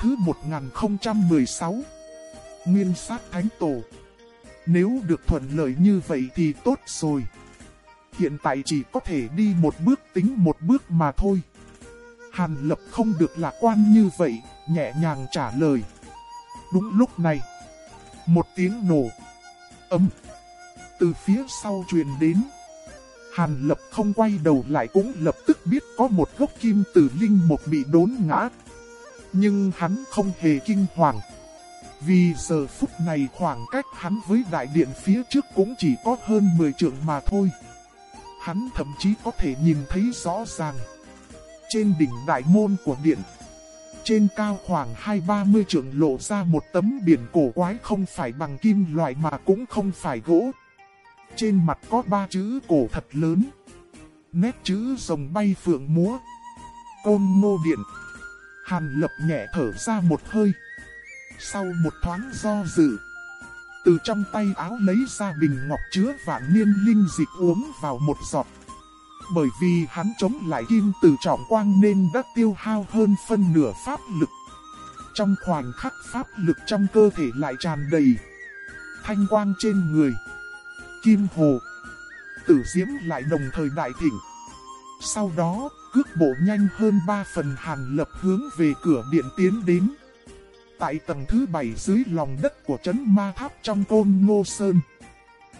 thứ 1016 Nguyên sát thánh tổ Nếu được thuận lợi như vậy thì tốt rồi. Hiện tại chỉ có thể đi một bước tính một bước mà thôi. Hàn lập không được lạc quan như vậy, nhẹ nhàng trả lời. Đúng lúc này, một tiếng nổ, âm, từ phía sau truyền đến. Hàn lập không quay đầu lại cũng lập tức biết có một gốc kim tử linh một bị đốn ngã. Nhưng hắn không hề kinh hoàng. Vì giờ phút này khoảng cách hắn với đại điện phía trước cũng chỉ có hơn 10 trượng mà thôi. Hắn thậm chí có thể nhìn thấy rõ ràng. Trên đỉnh đại môn của điện, trên cao khoảng 2-30 trượng lộ ra một tấm biển cổ quái không phải bằng kim loại mà cũng không phải gỗ. Trên mặt có ba chữ cổ thật lớn. Nét chữ rồng bay phượng múa. Côn ngô điện. Hàn lập nhẹ thở ra một hơi. Sau một thoáng do dự. Từ trong tay áo lấy ra bình ngọc chứa vạn niên linh dịch uống vào một giọt. Bởi vì hắn chống lại kim từ trọng quang nên đã tiêu hao hơn phân nửa pháp lực. Trong khoảnh khắc pháp lực trong cơ thể lại tràn đầy. Thanh quang trên người. Kim hồ. Tử diễm lại đồng thời đại thịnh. Sau đó, cước bộ nhanh hơn 3 phần hàn lập hướng về cửa điện tiến đến. Tại tầng thứ 7 dưới lòng đất của trấn ma tháp trong côn ngô sơn.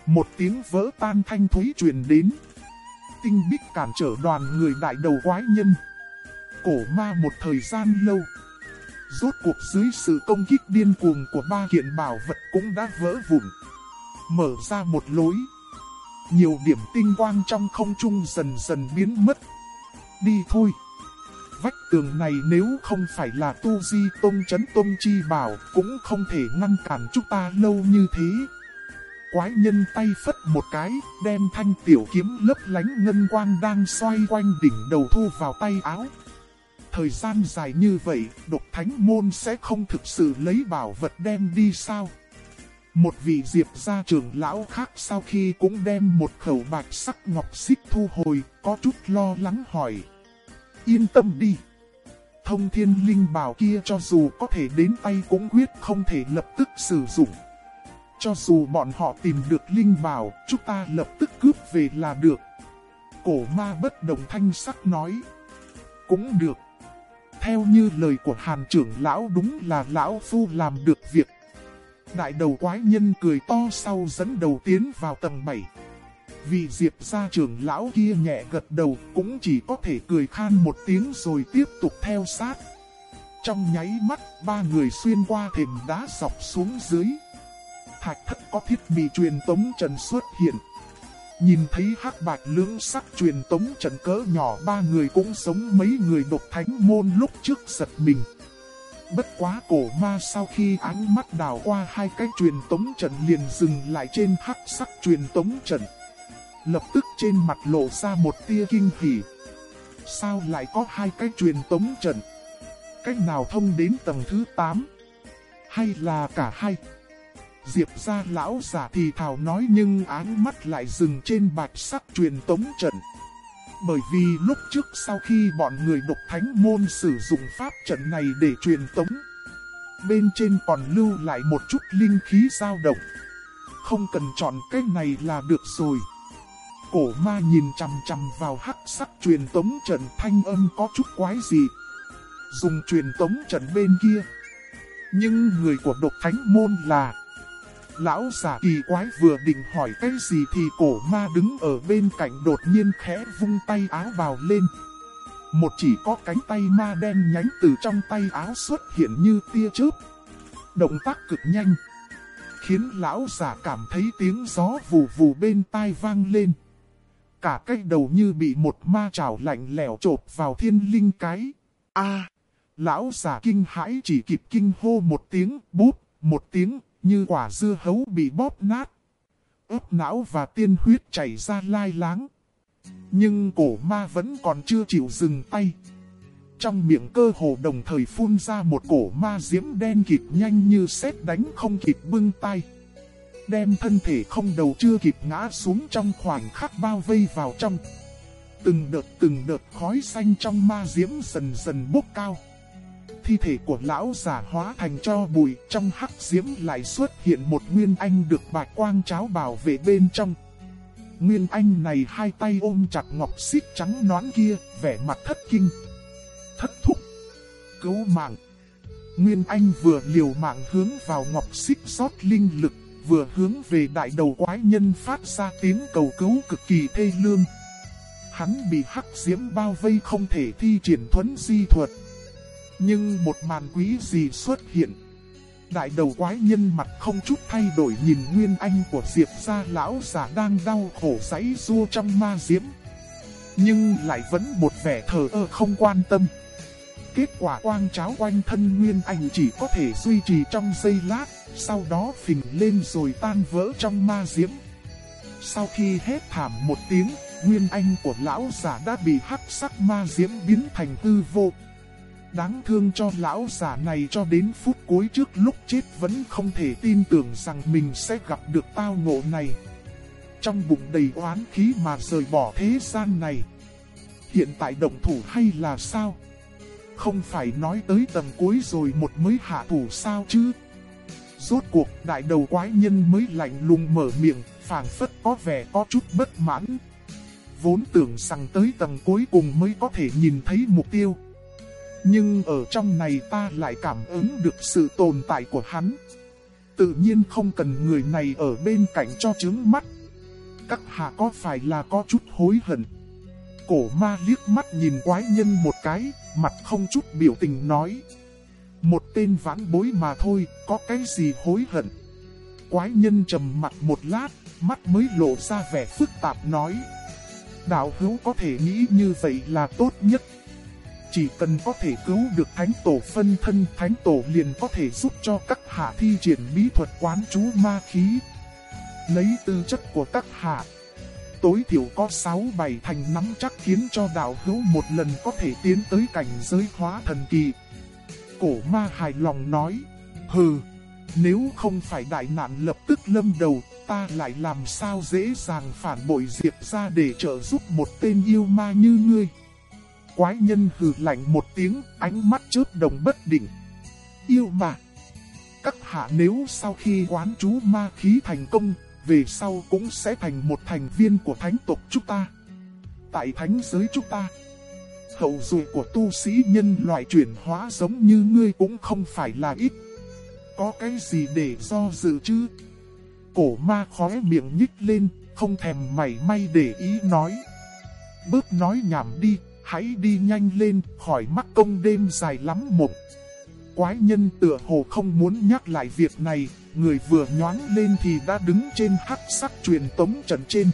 Một tiếng vỡ tan thanh thúy truyền đến. Tinh bích cản trở đoàn người đại đầu quái nhân. Cổ ma một thời gian lâu. Rốt cuộc dưới sự công kích điên cuồng của ba kiện bảo vật cũng đã vỡ vụn. Mở ra một lối. Nhiều điểm tinh quang trong không trung dần dần biến mất. Đi thôi vách tường này nếu không phải là tu di tông chấn tông chi bảo, cũng không thể ngăn cản chúng ta lâu như thế. Quái nhân tay phất một cái, đem thanh tiểu kiếm lấp lánh ngân quang đang xoay quanh đỉnh đầu thu vào tay áo. Thời gian dài như vậy, độc thánh môn sẽ không thực sự lấy bảo vật đem đi sao? Một vị diệp gia trưởng lão khác sau khi cũng đem một khẩu bạch sắc ngọc xích thu hồi, có chút lo lắng hỏi. Yên tâm đi. Thông thiên linh bảo kia cho dù có thể đến tay cũng quyết không thể lập tức sử dụng. Cho dù bọn họ tìm được linh bảo, chúng ta lập tức cướp về là được. Cổ ma bất đồng thanh sắc nói. Cũng được. Theo như lời của hàn trưởng lão đúng là lão phu làm được việc. Đại đầu quái nhân cười to sau dẫn đầu tiến vào tầng 7. Vì Diệp gia trưởng lão kia nhẹ gật đầu cũng chỉ có thể cười khan một tiếng rồi tiếp tục theo sát. Trong nháy mắt, ba người xuyên qua thềm đá dọc xuống dưới. Thạch thất có thiết bị truyền tống trần xuất hiện. Nhìn thấy hắc bạch lưỡng sắc truyền tống trần cỡ nhỏ ba người cũng giống mấy người độc thánh môn lúc trước giật mình. Bất quá cổ ma sau khi ánh mắt đảo qua hai cái truyền tống trận liền dừng lại trên hắc sắc truyền tống trận. Lập tức trên mặt lộ ra một tia kinh hỉ. Sao lại có hai cái truyền tống trận? Cách nào thông đến tầng thứ 8? Hay là cả hai? Diệp ra lão giả thì thảo nói nhưng ánh mắt lại dừng trên bạch sắc truyền tống trận. Bởi vì lúc trước sau khi bọn người độc thánh môn sử dụng pháp trận này để truyền tống, bên trên còn lưu lại một chút linh khí dao động. Không cần chọn cái này là được rồi. Cổ ma nhìn chằm chằm vào hắc sắc truyền tống trận thanh âm có chút quái gì. Dùng truyền tống trận bên kia. Nhưng người của độc thánh môn là... Lão giả kỳ quái vừa định hỏi cái gì thì cổ ma đứng ở bên cạnh đột nhiên khẽ vung tay áo vào lên. Một chỉ có cánh tay ma đen nhánh từ trong tay áo xuất hiện như tia chớp. Động tác cực nhanh. Khiến lão giả cảm thấy tiếng gió vù vù bên tai vang lên cả cái đầu như bị một ma trảo lạnh lẻo chộp vào thiên linh cái. A, lão giả kinh hãi chỉ kịp kinh hô một tiếng, bút, một tiếng, như quả dưa hấu bị bóp nát. ướp não và tiên huyết chảy ra lai láng. Nhưng cổ ma vẫn còn chưa chịu dừng tay. Trong miệng cơ hồ đồng thời phun ra một cổ ma diễm đen kịt nhanh như sét đánh không kịp bưng tay đem thân thể không đầu chưa kịp ngã xuống trong khoảnh khắc bao vây vào trong. Từng đợt từng đợt khói xanh trong ma diễm dần dần bốc cao thi thể của lão giả hóa thành cho bụi, trong hắc diễm lại xuất hiện một nguyên anh được bạch quang cháo bảo vệ bên trong. Nguyên anh này hai tay ôm chặt ngọc xích trắng nón kia, vẻ mặt thất kinh. Thất thúc, cứu mạng. Nguyên anh vừa liều mạng hướng vào ngọc xích rót linh lực, vừa hướng về đại đầu quái nhân phát ra tiếng cầu cứu cực kỳ thê lương. Hắn bị hắc diễm bao vây không thể thi triển thuấn di thuật. Nhưng một màn quý gì xuất hiện. Đại đầu quái nhân mặt không chút thay đổi nhìn Nguyên Anh của Diệp gia lão giả đang đau khổ giấy rua trong ma diễm. Nhưng lại vẫn một vẻ thờ ơ không quan tâm. Kết quả quang cháo quanh thân Nguyên Anh chỉ có thể duy trì trong giây lát, sau đó phình lên rồi tan vỡ trong ma diễm. Sau khi hét thảm một tiếng, Nguyên Anh của lão giả đã bị hắc sắc ma diễm biến thành tư vô. Đáng thương cho lão giả này cho đến phút cuối trước lúc chết vẫn không thể tin tưởng rằng mình sẽ gặp được tao ngộ này. Trong bụng đầy oán khí mà rời bỏ thế gian này. Hiện tại động thủ hay là sao? Không phải nói tới tầng cuối rồi một mới hạ thủ sao chứ? Rốt cuộc đại đầu quái nhân mới lạnh lùng mở miệng, phảng phất có vẻ có chút bất mãn. Vốn tưởng rằng tới tầng cuối cùng mới có thể nhìn thấy mục tiêu. Nhưng ở trong này ta lại cảm ứng được sự tồn tại của hắn. Tự nhiên không cần người này ở bên cạnh cho chứng mắt. Các hạ có phải là có chút hối hận? Cổ ma liếc mắt nhìn quái nhân một cái, mặt không chút biểu tình nói. Một tên vãn bối mà thôi, có cái gì hối hận? Quái nhân trầm mặt một lát, mắt mới lộ ra vẻ phức tạp nói. Đạo hữu có thể nghĩ như vậy là tốt nhất. Chỉ cần có thể cứu được thánh tổ phân thân, thánh tổ liền có thể giúp cho các hạ thi triển bí thuật quán chú ma khí. Lấy tư chất của các hạ, tối thiểu có 6-7 thành nắm chắc khiến cho đạo hữu một lần có thể tiến tới cảnh giới hóa thần kỳ. Cổ ma hài lòng nói, hừ, nếu không phải đại nạn lập tức lâm đầu, ta lại làm sao dễ dàng phản bội diệp ra để trợ giúp một tên yêu ma như ngươi. Quái nhân hừ lạnh một tiếng, ánh mắt chớp đồng bất định. Yêu mà. Các hạ nếu sau khi quán chú ma khí thành công, về sau cũng sẽ thành một thành viên của thánh tộc chúng ta. Tại thánh giới chúng ta, hậu duệ của tu sĩ nhân loại chuyển hóa giống như ngươi cũng không phải là ít. Có cái gì để do dự chứ? Cổ ma khóe miệng nhích lên, không thèm mảy may để ý nói. Bước nói nhảm đi, hãy đi nhanh lên, khỏi mắc công đêm dài lắm mộng. Quái nhân tựa hồ không muốn nhắc lại việc này, người vừa nhoáng lên thì đã đứng trên hắc sắc truyền tống trần trên.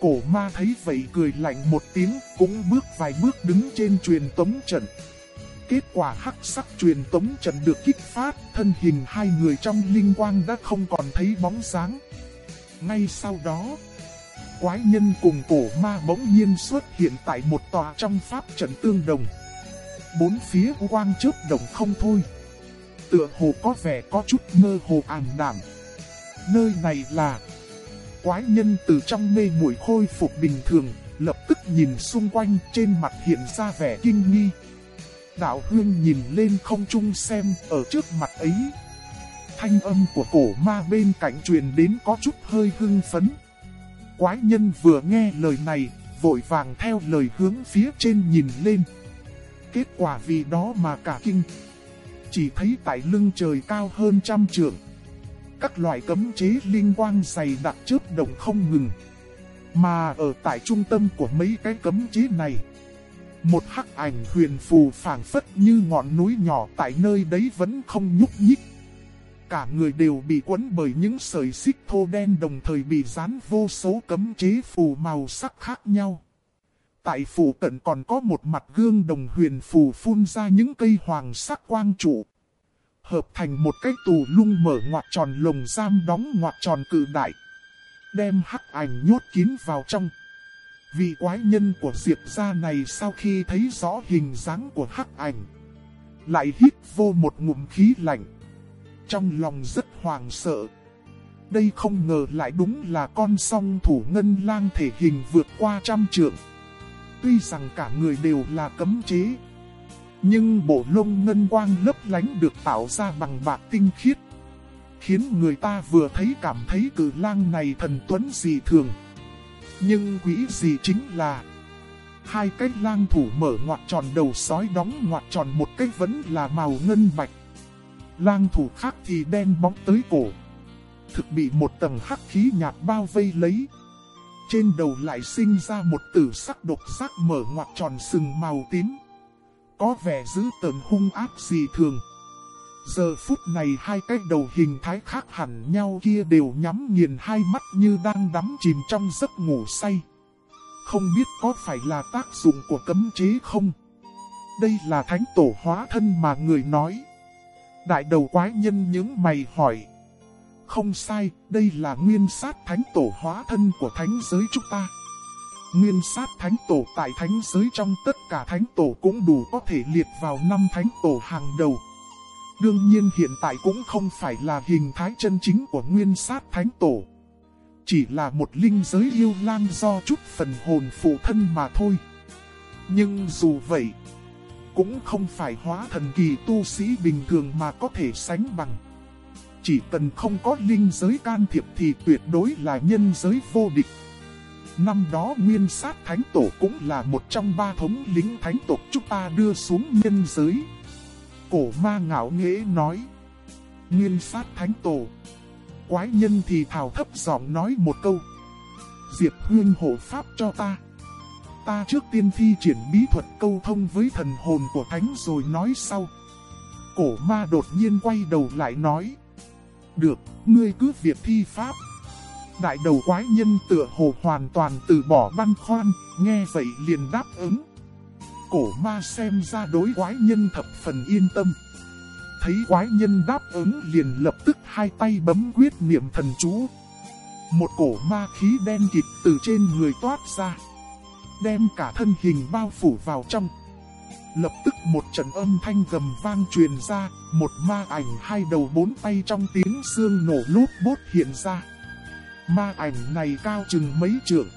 Cổ ma thấy vậy cười lạnh một tiếng, cũng bước vài bước đứng trên truyền tống trận. Kết quả hắc sắc truyền tống trận được kích phát, thân hình hai người trong linh quang đã không còn thấy bóng sáng. Ngay sau đó, quái nhân cùng cổ ma bỗng nhiên xuất hiện tại một tòa trong pháp trận tương đồng. Bốn phía quang chớp đồng không thôi. Tựa hồ có vẻ có chút mơ hồ ảm đảm. Nơi này là... Quái nhân từ trong mê muội khôi phục bình thường, lập tức nhìn xung quanh trên mặt hiện ra vẻ kinh nghi. Đạo hương nhìn lên không trung xem ở trước mặt ấy. Thanh âm của cổ ma bên cạnh truyền đến có chút hơi hưng phấn. Quái nhân vừa nghe lời này, vội vàng theo lời hướng phía trên nhìn lên. Kết quả vì đó mà cả kinh. Chỉ thấy tại lưng trời cao hơn trăm trượng. Các loại cấm chế liên quan dày đặc chớp động không ngừng. Mà ở tại trung tâm của mấy cái cấm chế này. Một hắc ảnh huyền phù phảng phất như ngọn núi nhỏ tại nơi đấy vẫn không nhúc nhích. Cả người đều bị quấn bởi những sợi xích thô đen đồng thời bị dán vô số cấm chế phù màu sắc khác nhau. Tại phủ cận còn có một mặt gương đồng huyền phù phun ra những cây hoàng sắc quang trụ. Hợp thành một cái tù lung mở ngoặt tròn lồng giam đóng ngoặt tròn cự đại. Đem hắc ảnh nhốt kín vào trong. Vị quái nhân của Diệp gia này sau khi thấy rõ hình dáng của hắc ảnh. Lại hít vô một ngụm khí lạnh. Trong lòng rất hoàng sợ. Đây không ngờ lại đúng là con song thủ ngân lang thể hình vượt qua trăm trượng. Tuy rằng cả người đều là cấm chế. Nhưng bộ lông ngân quang lấp lánh được tạo ra bằng bạc tinh khiết. Khiến người ta vừa thấy cảm thấy cử lang này thần tuấn dị thường. Nhưng quỷ gì chính là, Hai cái lang thủ mở ngoặt tròn đầu sói đóng ngoặt tròn, một cái vẫn là màu ngân bạch. Lang thủ khác thì đen bóng tới cổ. Thực bị một tầng hắc khí nhạt bao vây lấy. Trên đầu lại sinh ra một tử sắc độc sắc mở ngoặt tròn sừng màu tím. Có vẻ dữ tợn hung ác gì thường. Giờ phút này hai cái đầu hình thái khác hẳn nhau kia đều nhắm nghiền hai mắt như đang đắm chìm trong giấc ngủ say. Không biết có phải là tác dụng của cấm chế không? Đây là thánh tổ hóa thân mà người nói. Đại đầu quái nhân những mày hỏi. Không sai, đây là nguyên sát thánh tổ hóa thân của thánh giới chúng ta. Nguyên sát thánh tổ tại thánh giới trong tất cả thánh tổ cũng đủ có thể liệt vào năm thánh tổ hàng đầu. Đương nhiên hiện tại cũng không phải là hình thái chân chính của nguyên sát thánh tổ. Chỉ là một linh giới yêu lang do chút phần hồn phụ thân mà thôi. Nhưng dù vậy, cũng không phải hóa thần kỳ tu sĩ bình thường mà có thể sánh bằng. Chỉ cần không có linh giới can thiệp thì tuyệt đối là nhân giới vô địch. Năm đó Nguyên sát Thánh Tổ cũng là một trong ba thống lính Thánh Tộc chúng ta đưa xuống nhân giới. Cổ ma ngạo nghễ nói. Nguyên sát Thánh Tổ, quái nhân thì thảo thấp giọng nói một câu. Diệp Huyên hộ pháp cho ta. Ta trước tiên thi triển bí thuật câu thông với thần hồn của thánh rồi nói sau. Cổ ma đột nhiên quay đầu lại nói. Được, ngươi cứ việc thi pháp. Đại đầu quái nhân tựa hồ hoàn toàn từ bỏ băn khoăn, nghe vậy liền đáp ứng. Cổ ma xem ra đối quái nhân thập phần yên tâm thấy quái nhân đáp ứng liền lập tức hai tay bấm quyết niệm thần chú. Một cổ ma khí đen kịt từ trên người toát ra. Đem cả thân hình bao phủ vào trong. Lập tức một trận âm thanh gầm vang truyền ra, một ma ảnh hai đầu bốn tay trong tiếng xương nổ lút bốt hiện ra. Ma ảnh này cao chừng mấy trượng.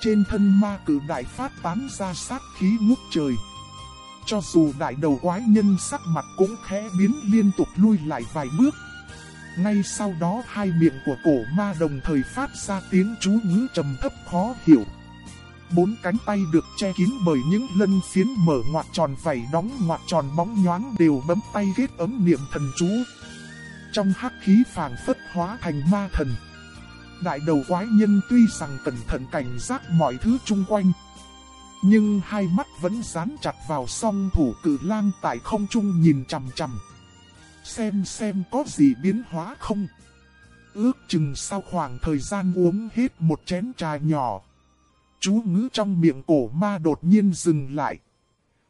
Trên thân ma cử đại phát tán ra sát khí ngút trời. Cho dù đại đầu quái nhân sắc mặt cũng khẽ biến liên tục lui lại vài bước. Ngay sau đó hai miệng của cổ ma đồng thời phát ra tiếng chú ngữ trầm thấp khó hiểu. Bốn cánh tay được che kín bởi những lân phiến mở ngoặt tròn vảy đóng ngoặt tròn bóng nhoáng đều bấm tay ghét ấm niệm thần chú. Trong hắc khí phàng phất hóa thành ma thần. Đại đầu quái nhân tuy rằng cẩn thận cảnh giác mọi thứ chung quanh, nhưng hai mắt vẫn dán chặt vào song thủ cử lang tại không trung nhìn chằm chằm. Xem xem có gì biến hóa không. Ước chừng sau khoảng thời gian uống hết một chén trà nhỏ. Chú ngữ trong miệng cổ ma đột nhiên dừng lại.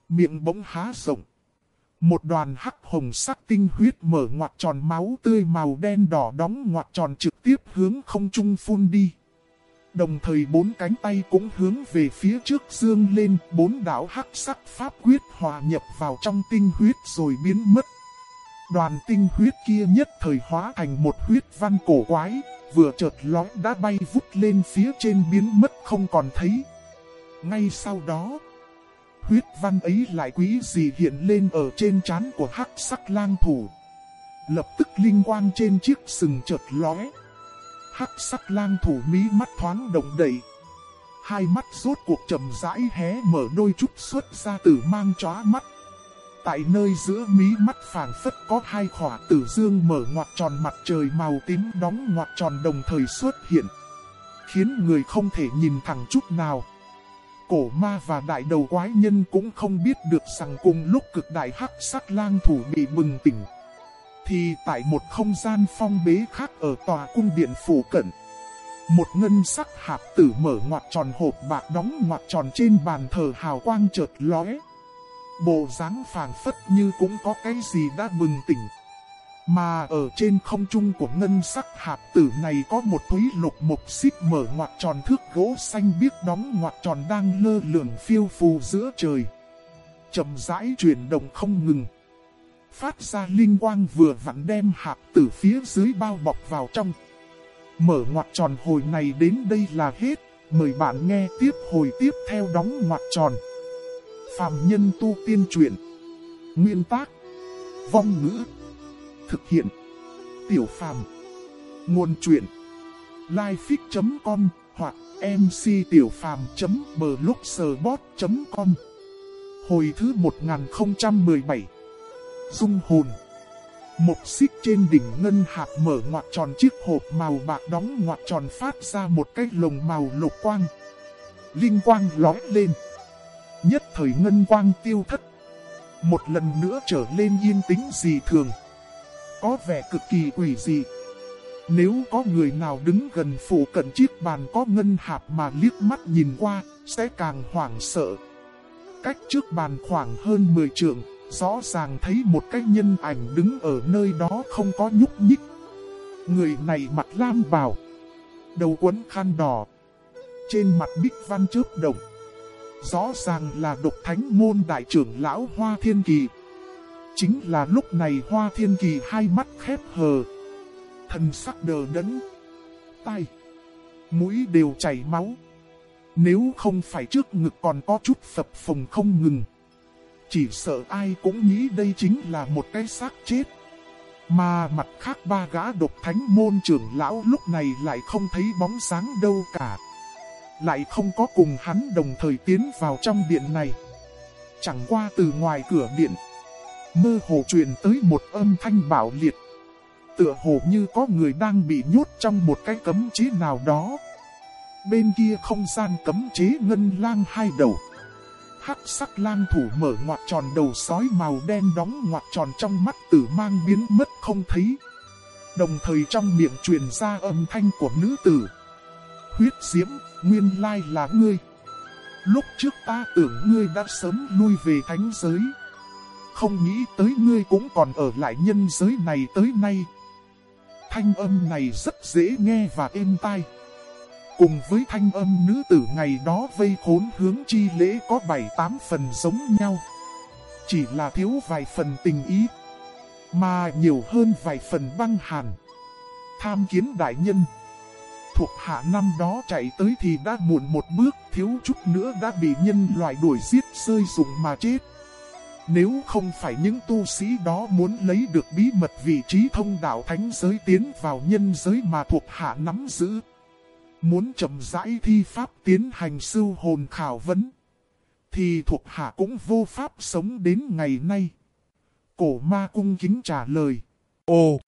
Miệng bỗng há rộng. Một đoàn hắc hồng sắc tinh huyết mở ngoặt tròn máu tươi màu đen đỏ đóng ngoặt tròn trực tiếp hướng không trung phun đi. Đồng thời bốn cánh tay cũng hướng về phía trước dương lên, bốn đảo hắc sắc pháp quyết hòa nhập vào trong tinh huyết rồi biến mất. Đoàn tinh huyết kia nhất thời hóa thành một huyết văn cổ quái, vừa chợt lói đã bay vút lên phía trên biến mất không còn thấy. Ngay sau đó, huyết văn ấy lại quý gì hiện lên ở trên trán của hắc sắc lang thủ. Lập tức linh quang trên chiếc sừng chợt lóe hắc sắc lang thủ mí mắt thoáng động đậy. Hai mắt rốt cuộc chậm rãi hé mở đôi chút xuất ra tử mang chóa mắt. Tại nơi giữa mí mắt phảng phất có hai khỏa tử dương mở ngoặt tròn mặt trời màu tím đóng ngoặt tròn đồng thời xuất hiện. Khiến người không thể nhìn thẳng chút nào. Cổ ma và đại đầu quái nhân cũng không biết được rằng cùng lúc cực đại hắc sắc lang thủ bị bừng tỉnh, thì tại một không gian phong bế khác ở tòa cung điện phủ cận. Một ngân sắc hạp tử mở ngoặt tròn hộp bạc đóng ngoặt tròn trên bàn thờ hào quang chợt lóe. Bộ dáng phảng phất như cũng có cái gì đã bừng tỉnh. Mà ở trên không trung của ngân sắc hạp tử này có một túi lục mục xích mở ngoặt tròn thước gỗ xanh biếc đóng ngoặt tròn đang lơ lửng phiêu phù giữa trời. chậm rãi chuyển động không ngừng phát ra linh quang vừa vặn đem hạp tử phía dưới bao bọc vào trong. Mở ngoặt tròn hồi này đến đây là hết, mời bạn nghe tiếp hồi tiếp theo đóng ngoặt tròn. Phạm nhân tu tiên truyện Nguyên tác. Vong ngữ. Thực hiện. Tiểu phàm. Nguồn truyện. Lifefix.com hoặc mctiểupham.blogspot.com Hồi thứ 1017 Dung hồn Một xích trên đỉnh ngân hạt mở ngoặt tròn chiếc hộp màu bạc đóng ngoặt tròn phát ra một cái lồng màu lục quang. Linh quang lói lên. Nhất thời ngân quang tiêu thất. Một lần nữa trở lên yên tĩnh dị thường. Có vẻ cực kỳ quỷ dị. Nếu có người nào đứng gần phủ cận chiếc bàn có ngân hạt mà liếc mắt nhìn qua, sẽ càng hoảng sợ. Cách trước bàn khoảng hơn 10 trượng, rõ ràng thấy một cái nhân ảnh đứng ở nơi đó không có nhúc nhích. Người này mặt lam bào, đầu quấn khăn đỏ, trên mặt bích văn chớp động. Rõ ràng là độc thánh môn đại trưởng lão Hoa Thiên Kỳ. Chính là lúc này Hoa Thiên Kỳ hai mắt khép hờ. Thần sắc đờ đẫn. Tai. Mũi đều chảy máu. Nếu không phải trước ngực còn có chút phập phồng không ngừng. Chỉ sợ ai cũng nghĩ đây chính là một cái xác chết. Mà mặt khác ba gã độc thánh môn trưởng lão lúc này lại không thấy bóng sáng đâu cả. Lại không có cùng hắn đồng thời tiến vào trong điện này. Chẳng qua từ ngoài cửa điện. Mơ hồ truyền tới một âm thanh bảo liệt. Tựa hồ như có người đang bị nhốt trong một cái cấm chế nào đó. Bên kia không gian cấm chế ngân lang hai đầu. Hắc sắc lang thủ mở ngoặt tròn đầu sói màu đen đóng ngoặt tròn trong mắt tử mang biến mất không thấy. Đồng thời trong miệng truyền ra âm thanh của nữ tử. Huyết diễm, nguyên lai là ngươi. Lúc trước ta tưởng ngươi đã sớm lui về thánh giới. Không nghĩ tới ngươi cũng còn ở lại nhân giới này tới nay. Thanh âm này rất dễ nghe và êm tai. Cùng với thanh âm nữ tử ngày đó vây khốn hướng chi lễ có 7-8 phần giống nhau. Chỉ là thiếu vài phần tình ý, mà nhiều hơn vài phần băng hàn. Tham kiến đại nhân. Thuộc hạ năm đó chạy tới thì đã muộn một bước, thiếu chút nữa đã bị nhân loại đuổi giết rơi dùng mà chết. Nếu không phải những tu sĩ đó muốn lấy được bí mật vị trí thông đạo thánh giới tiến vào nhân giới mà thuộc hạ nắm giữ. Muốn chậm rãi thi pháp tiến hành sưu hồn khảo vấn. Thì thuộc hạ cũng vô pháp sống đến ngày nay. Cổ ma cung kính trả lời. Ồ,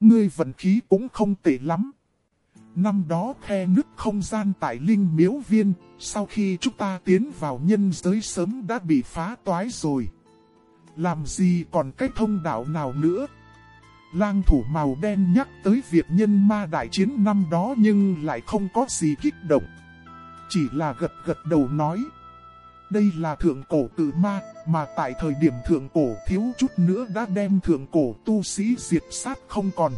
ngươi vận khí cũng không tệ lắm. Năm đó khe nứt không gian tại Linh Miếu Viên, sau khi chúng ta tiến vào nhân giới sớm đã bị phá toái rồi. Làm gì còn cách thông đạo nào nữa? Lang thủ màu đen nhắc tới việc nhân ma đại chiến năm đó nhưng lại không có gì kích động. Chỉ là gật gật đầu nói. Đây là thượng cổ tự ma, mà tại thời điểm thượng cổ thiếu chút nữa đã đem thượng cổ tu sĩ diệt sát không còn.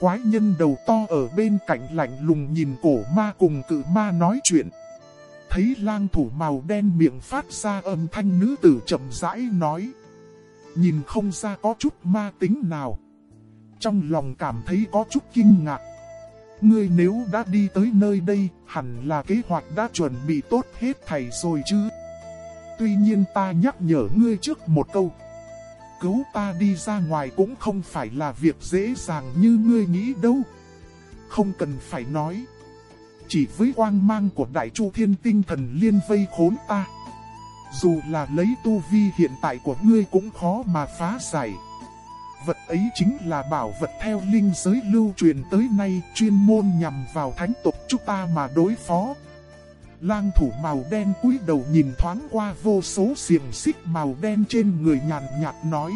Quái nhân đầu to ở bên cạnh lạnh lùng nhìn cổ ma cùng cự ma nói chuyện. Thấy lang thủ màu đen miệng phát ra âm thanh nữ tử chậm rãi nói. Nhìn không ra có chút ma tính nào. Trong lòng cảm thấy có chút kinh ngạc. Ngươi nếu đã đi tới nơi đây, hẳn là kế hoạch đã chuẩn bị tốt hết thầy rồi chứ. Tuy nhiên ta nhắc nhở ngươi trước một câu. Cứu ta đi ra ngoài cũng không phải là việc dễ dàng như ngươi nghĩ đâu. Không cần phải nói. Chỉ với quang mang của đại chu thiên tinh thần liên vây khốn ta. Dù là lấy tu vi hiện tại của ngươi cũng khó mà phá giải. Vật ấy chính là bảo vật theo linh giới lưu truyền tới nay chuyên môn nhằm vào thánh tộc chúng ta mà đối phó. Lang thủ màu đen cúi đầu nhìn thoáng qua vô số xiềng xích màu đen trên người nhàn nhạt nói.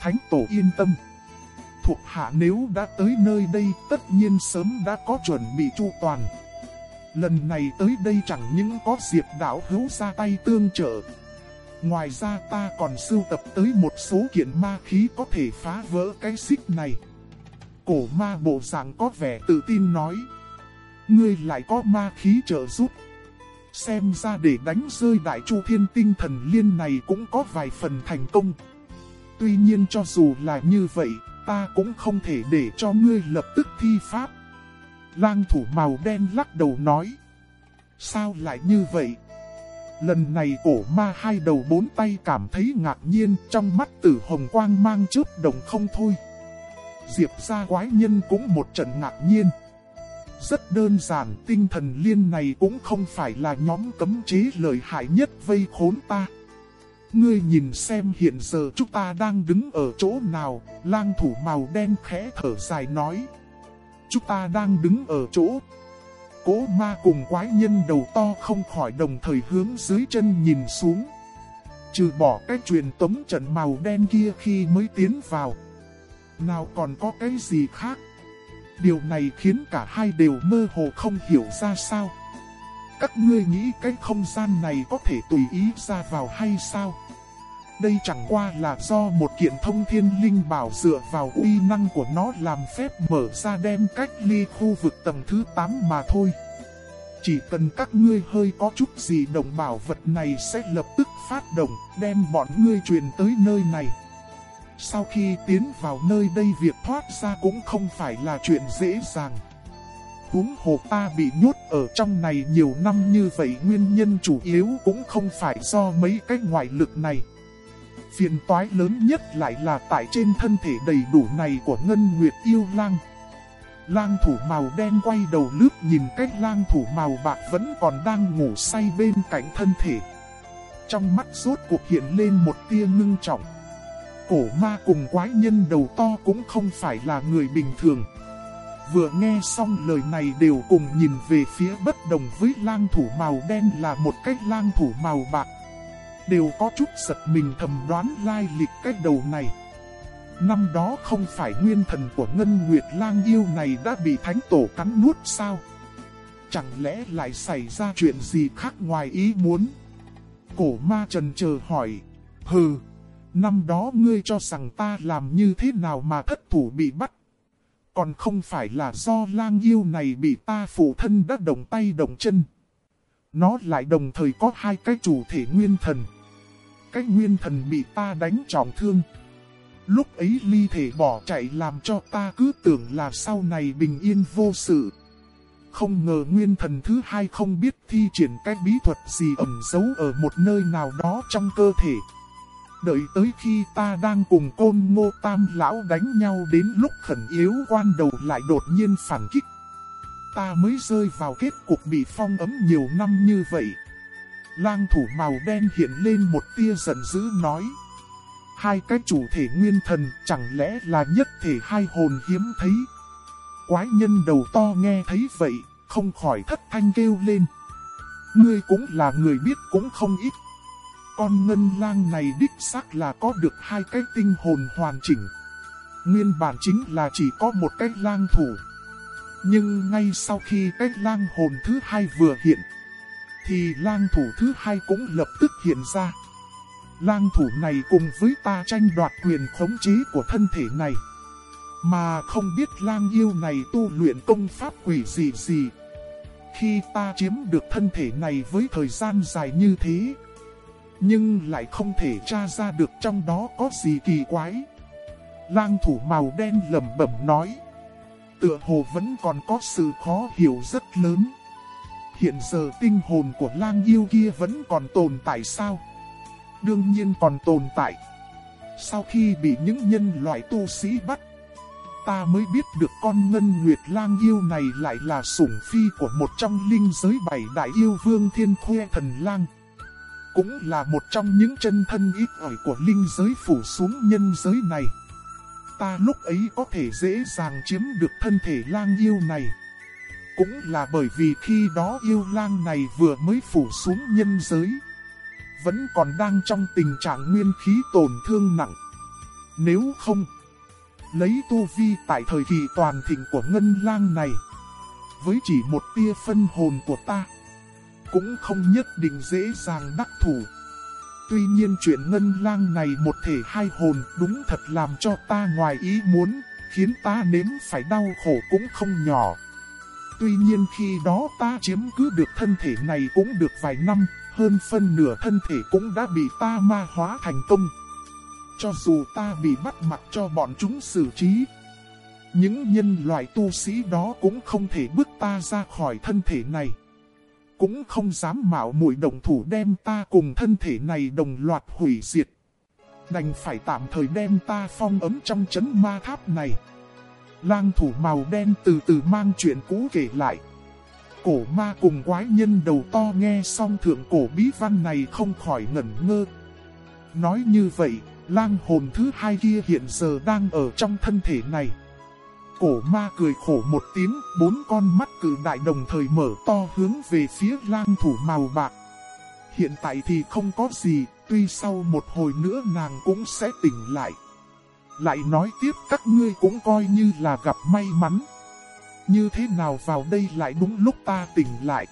Thánh tổ yên tâm. Thuộc hạ nếu đã tới nơi đây, tất nhiên sớm đã có chuẩn bị chu toàn. Lần này tới đây chẳng những có diệp đảo hữu ra tay tương trợ. Ngoài ra ta còn sưu tập tới một số kiện ma khí có thể phá vỡ cái xích này. Cổ ma bộ dạng có vẻ tự tin nói. Ngươi lại có ma khí trợ giúp. Xem ra để đánh rơi đại chu thiên tinh thần liên này cũng có vài phần thành công. Tuy nhiên cho dù là như vậy, ta cũng không thể để cho ngươi lập tức thi pháp. Lang thủ màu đen lắc đầu nói. Sao lại như vậy? Lần này cổ ma hai đầu bốn tay cảm thấy ngạc nhiên trong mắt tử hồng quang mang chớp đồng không thôi. Diệp ra quái nhân cũng một trận ngạc nhiên. Rất đơn giản tinh thần liên này cũng không phải là nhóm cấm chế lợi hại nhất vây khốn ta. Ngươi nhìn xem hiện giờ chúng ta đang đứng ở chỗ nào, lang thủ màu đen khẽ thở dài nói. Chúng ta đang đứng ở chỗ. Cố ma cùng quái nhân đầu to không khỏi đồng thời hướng dưới chân nhìn xuống. Trừ bỏ cái truyền tống trận màu đen kia khi mới tiến vào. Nào còn có cái gì khác? Điều này khiến cả hai đều mơ hồ không hiểu ra sao. Các ngươi nghĩ cái không gian này có thể tùy ý ra vào hay sao? Đây chẳng qua là do một kiện thông thiên linh bảo dựa vào uy năng của nó làm phép mở ra đem cách ly khu vực tầng thứ 8 mà thôi. Chỉ cần các ngươi hơi có chút gì đồng bảo vật này sẽ lập tức phát động, đem bọn ngươi truyền tới nơi này. Sau khi tiến vào nơi đây việc thoát ra cũng không phải là chuyện dễ dàng. Húng hồ ta bị nhốt ở trong này nhiều năm như vậy nguyên nhân chủ yếu cũng không phải do mấy cái ngoại lực này. Phiền toái lớn nhất lại là tại trên thân thể đầy đủ này của Ngân Nguyệt yêu lang. Lang thủ màu đen quay đầu lướt nhìn cách lang thủ màu bạc vẫn còn đang ngủ say bên cạnh thân thể. Trong mắt rốt cuộc hiện lên một tia ngưng trọng. Cổ ma cùng quái nhân đầu to cũng không phải là người bình thường. Vừa nghe xong lời này đều cùng nhìn về phía bất đồng với lang thủ màu đen là một cách lang thủ màu bạc đều có chút giật mình thầm đoán lai lịch cái đầu này. Năm đó không phải nguyên thần của Ngân Nguyệt lang yêu này đã bị thánh tổ cắn nuốt sao? Chẳng lẽ lại xảy ra chuyện gì khác ngoài ý muốn? Cổ ma trần chờ hỏi, hừ, năm đó ngươi cho rằng ta làm như thế nào mà thất thủ bị bắt? Còn không phải là do lang yêu này bị ta phụ thân đã đồng tay động chân. Nó lại đồng thời có hai cái chủ thể nguyên thần cái nguyên thần bị ta đánh trọng thương. Lúc ấy ly thể bỏ chạy làm cho ta cứ tưởng là sau này bình yên vô sự. Không ngờ nguyên thần thứ hai không biết thi triển cái bí thuật gì ẩn giấu ở một nơi nào đó trong cơ thể. Đợi tới khi ta đang cùng côn ngô tam lão đánh nhau đến lúc khẩn yếu quan đầu lại đột nhiên phản kích. Ta mới rơi vào kết cục bị phong ấm nhiều năm như vậy. Lang thủ màu đen hiện lên một tia giận dữ nói. Hai cái chủ thể nguyên thần chẳng lẽ là nhất thể hai hồn hiếm thấy. Quái nhân đầu to nghe thấy vậy, không khỏi thất thanh kêu lên. Ngươi cũng là người biết cũng không ít. Con ngân lang này đích xác là có được hai cái tinh hồn hoàn chỉnh. Nguyên bản chính là chỉ có một cái lang thủ. Nhưng ngay sau khi cái lang hồn thứ hai vừa hiện, thì lang thủ thứ hai cũng lập tức hiện ra. Lang thủ này cùng với ta tranh đoạt quyền khống chế của thân thể này. Mà không biết lang yêu này tu luyện công pháp quỷ gì gì. Khi ta chiếm được thân thể này với thời gian dài như thế, nhưng lại không thể tra ra được trong đó có gì kỳ quái. Lang thủ màu đen lẩm bẩm nói, tựa hồ vẫn còn có sự khó hiểu rất lớn. Hiện giờ tinh hồn của lang yêu kia vẫn còn tồn tại sao? Đương nhiên còn tồn tại. Sau khi bị những nhân loại tu sĩ bắt, ta mới biết được con ngân nguyệt lang yêu này lại là sủng phi của một trong linh giới bảy đại yêu vương thiên khuê thần lang. Cũng là một trong những chân thân ít ỏi của linh giới phủ xuống nhân giới này. Ta lúc ấy có thể dễ dàng chiếm được thân thể lang yêu này. Cũng là bởi vì khi đó yêu lang này vừa mới phủ xuống nhân giới. Vẫn còn đang trong tình trạng nguyên khí tổn thương nặng. Nếu không, lấy tu vi tại thời kỳ toàn thịnh của ngân lang này. Với chỉ một tia phân hồn của ta, cũng không nhất định dễ dàng đắc thủ. Tuy nhiên chuyện ngân lang này một thể hai hồn đúng thật làm cho ta ngoài ý muốn, khiến ta nếm phải đau khổ cũng không nhỏ. Tuy nhiên khi đó ta chiếm cứ được thân thể này cũng được vài năm, hơn phân nửa thân thể cũng đã bị ta ma hóa thành công. Cho dù ta bị bắt mặt cho bọn chúng xử trí, những nhân loại tu sĩ đó cũng không thể bước ta ra khỏi thân thể này cũng không dám mạo muội đồng thủ đem ta cùng thân thể này đồng loạt hủy diệt. Đành phải tạm thời đem ta phong ấm trong chấn ma tháp này. Lang thủ màu đen từ từ mang chuyện cũ kể lại. Cổ ma cùng quái nhân đầu to nghe xong thượng cổ bí văn này không khỏi ngẩn ngơ. Nói như vậy, lang hồn thứ hai kia hiện giờ đang ở trong thân thể này. Cổ ma cười khổ một tiếng, bốn con mắt cử đại đồng thời mở to hướng về phía lang thủ màu bạc. Hiện tại thì không có gì, tuy sau một hồi nữa nàng cũng sẽ tỉnh lại. Lại nói tiếp các ngươi cũng coi như là gặp may mắn. Như thế nào vào đây lại đúng lúc ta tỉnh lại.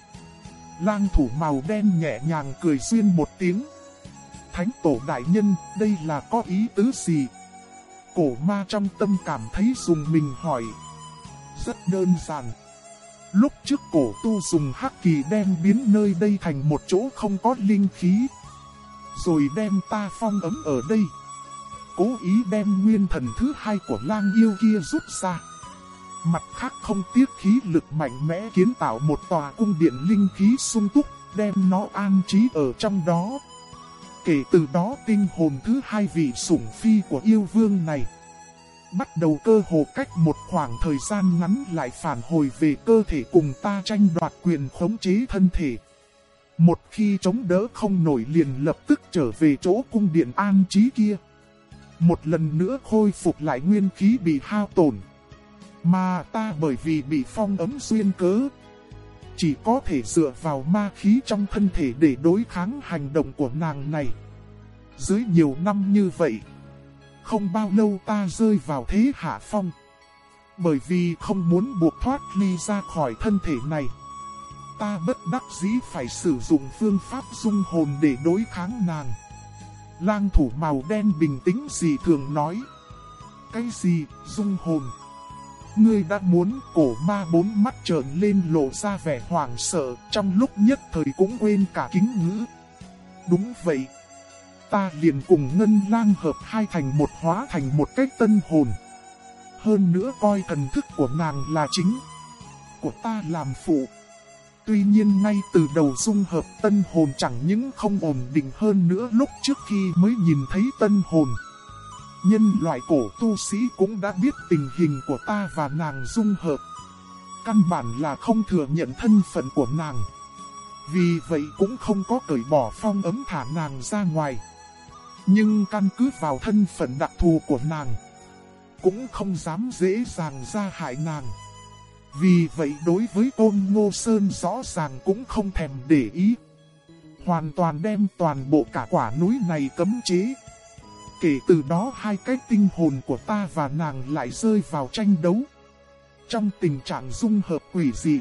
Lang thủ màu đen nhẹ nhàng cười xuyên một tiếng. Thánh tổ đại nhân, đây là có ý tứ gì? Cổ ma trong tâm cảm thấy dùng mình hỏi. Rất đơn giản. Lúc trước cổ tu dùng hắc kỳ đem biến nơi đây thành một chỗ không có linh khí. Rồi đem ta phong ấm ở đây. Cố ý đem nguyên thần thứ hai của lang yêu kia rút ra. Mặt khác không tiếc khí lực mạnh mẽ kiến tạo một tòa cung điện linh khí sung túc, đem nó an trí ở trong đó. Kể từ đó tinh hồn thứ hai vị sủng phi của yêu vương này bắt đầu cơ hồ cách một khoảng thời gian ngắn lại phản hồi về cơ thể cùng ta tranh đoạt quyền khống chế thân thể. Một khi chống đỡ không nổi liền lập tức trở về chỗ cung điện an trí kia. Một lần nữa khôi phục lại nguyên khí bị hao tổn. Mà ta bởi vì bị phong ấm xuyên cớ. Chỉ có thể dựa vào ma khí trong thân thể để đối kháng hành động của nàng này. Dưới nhiều năm như vậy, không bao lâu ta rơi vào thế hạ phong. Bởi vì không muốn buộc thoát ly ra khỏi thân thể này. Ta bất đắc dĩ phải sử dụng phương pháp dung hồn để đối kháng nàng. Lang thủ màu đen bình tĩnh gì thường nói. Cái gì, dung hồn? Ngươi đã muốn cổ ma bốn mắt trợn lên lộ ra vẻ hoảng sợ, trong lúc nhất thời cũng quên cả kính ngữ. Đúng vậy, ta liền cùng ngân lang hợp hai thành một hóa thành một cách tân hồn. Hơn nữa coi thần thức của nàng là chính, của ta làm phụ. Tuy nhiên ngay từ đầu dung hợp tân hồn chẳng những không ổn định hơn nữa lúc trước khi mới nhìn thấy tân hồn. Nhân loại cổ tu sĩ cũng đã biết tình hình của ta và nàng dung hợp. Căn bản là không thừa nhận thân phận của nàng. Vì vậy cũng không có cởi bỏ phong ấm thả nàng ra ngoài. Nhưng căn cứ vào thân phận đặc thù của nàng, cũng không dám dễ dàng ra hại nàng. Vì vậy đối với ôn ngô sơn rõ ràng cũng không thèm để ý. Hoàn toàn đem toàn bộ cả quả núi này cấm chế. Kể từ đó hai cái tinh hồn của ta và nàng lại rơi vào tranh đấu. Trong tình trạng dung hợp quỷ dị.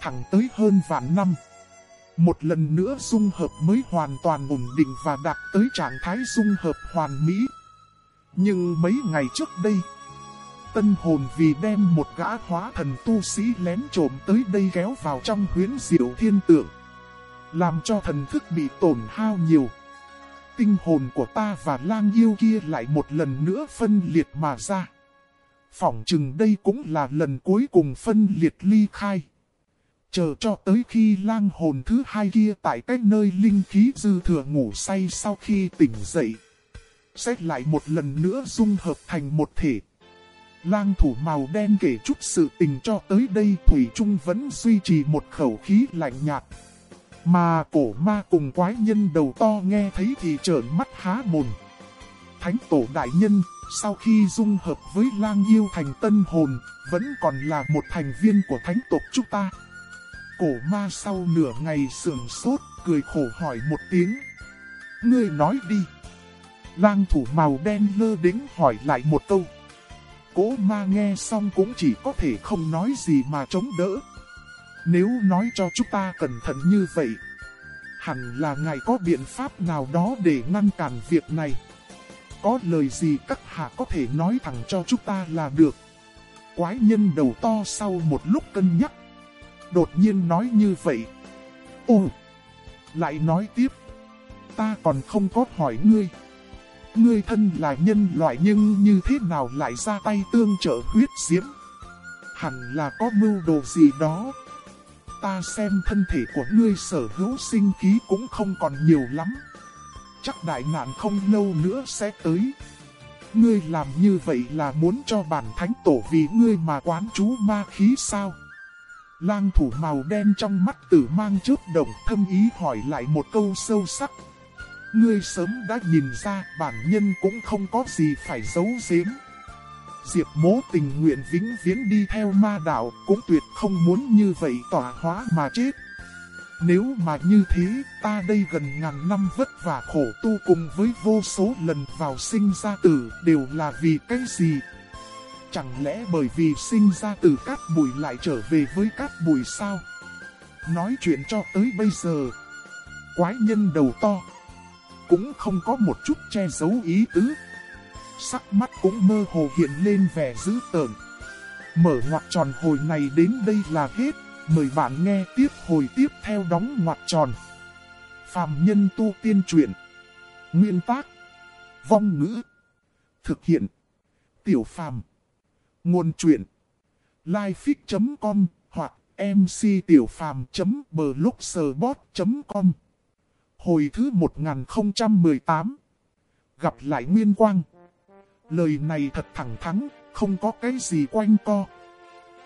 Thẳng tới hơn vạn năm. Một lần nữa dung hợp mới hoàn toàn ổn định và đạt tới trạng thái dung hợp hoàn mỹ. Nhưng mấy ngày trước đây, tân hồn vì đem một gã hóa thần tu sĩ lén trộm tới đây kéo vào trong huyến diệu thiên tượng. Làm cho thần thức bị tổn hao nhiều. Tinh hồn của ta và lang yêu kia lại một lần nữa phân liệt mà ra. Phỏng chừng đây cũng là lần cuối cùng phân liệt ly khai. Chờ cho tới khi lang hồn thứ hai kia tại cái nơi linh khí dư thừa ngủ say sau khi tỉnh dậy. Xét lại một lần nữa dung hợp thành một thể. Lang thủ màu đen kể chút sự tình cho tới đây, Thủy Trung vẫn duy trì một khẩu khí lạnh nhạt. Mà cổ ma cùng quái nhân đầu to nghe thấy thì trợn mắt há mồn. Thánh tổ đại nhân, sau khi dung hợp với lang yêu thành tân hồn, vẫn còn là một thành viên của thánh tộc chúng ta. Cổ ma sau nửa ngày sườn sốt, cười khổ hỏi một tiếng. Ngươi nói đi. Lang thủ màu đen lơ đính hỏi lại một câu. Cố ma nghe xong cũng chỉ có thể không nói gì mà chống đỡ. Nếu nói cho chúng ta cẩn thận như vậy, hẳn là ngài có biện pháp nào đó để ngăn cản việc này. Có lời gì các hạ có thể nói thẳng cho chúng ta là được. Quái nhân đầu to sau một lúc cân nhắc đột nhiên nói như vậy. Ồ! Lại nói tiếp. Ta còn không có hỏi ngươi. Ngươi thân là nhân loại nhưng như thế nào lại ra tay tương trợ huyết diễm? Hẳn là có mưu đồ gì đó ta xem thân thể của ngươi sở hữu sinh khí cũng không còn nhiều lắm. Chắc đại nạn không lâu nữa sẽ tới. Ngươi làm như vậy là muốn cho bản thánh tổ vì ngươi mà quán chú ma khí sao? Lang thủ màu đen trong mắt tử mang chớp động thâm ý hỏi lại một câu sâu sắc. Ngươi sớm đã nhìn ra bản nhân cũng không có gì phải giấu giếm. Diệp mố tình nguyện vĩnh viễn đi theo ma đạo cũng tuyệt không muốn như vậy tỏa hóa mà chết. Nếu mà như thế, ta đây gần ngàn năm vất vả khổ tu cùng với vô số lần vào sinh ra tử đều là vì cái gì? Chẳng lẽ bởi vì sinh ra từ cát bụi lại trở về với cát bụi sao? Nói chuyện cho tới bây giờ, quái nhân đầu to, cũng không có một chút che giấu ý tứ. Sắc mắt cũng mơ hồ hiện lên vẻ dữ tợn. Mở ngoặc tròn hồi này đến đây là hết, mời bạn nghe tiếp hồi tiếp theo đóng ngoặc tròn. Phạm nhân tu tiên truyện. Nguyên tác. Vong ngữ. Thực hiện. Tiểu phàm. Nguồn truyện. Lifefix.com hoặc mctiểupham.blogspot.com Hồi thứ 1018 Gặp lại Nguyên Quang Lời này thật thẳng thắn, không có cái gì quanh co.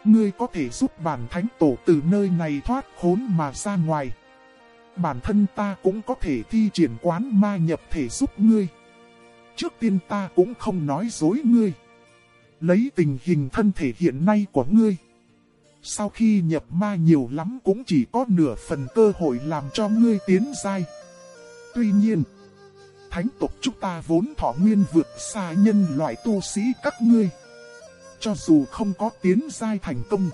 Ngươi có thể giúp bản thánh tổ từ nơi này thoát khốn mà ra ngoài. Bản thân ta cũng có thể thi triển quán ma nhập thể giúp ngươi. Trước tiên ta cũng không nói dối ngươi. Lấy tình hình thân thể hiện nay của ngươi. Sau khi nhập ma nhiều lắm cũng chỉ có nửa phần cơ hội làm cho ngươi tiến dai. Tuy nhiên, thánh tộc chúng ta vốn thọ nguyên vượt xa nhân loại tu sĩ các ngươi. Cho dù không có tiến giai thành công,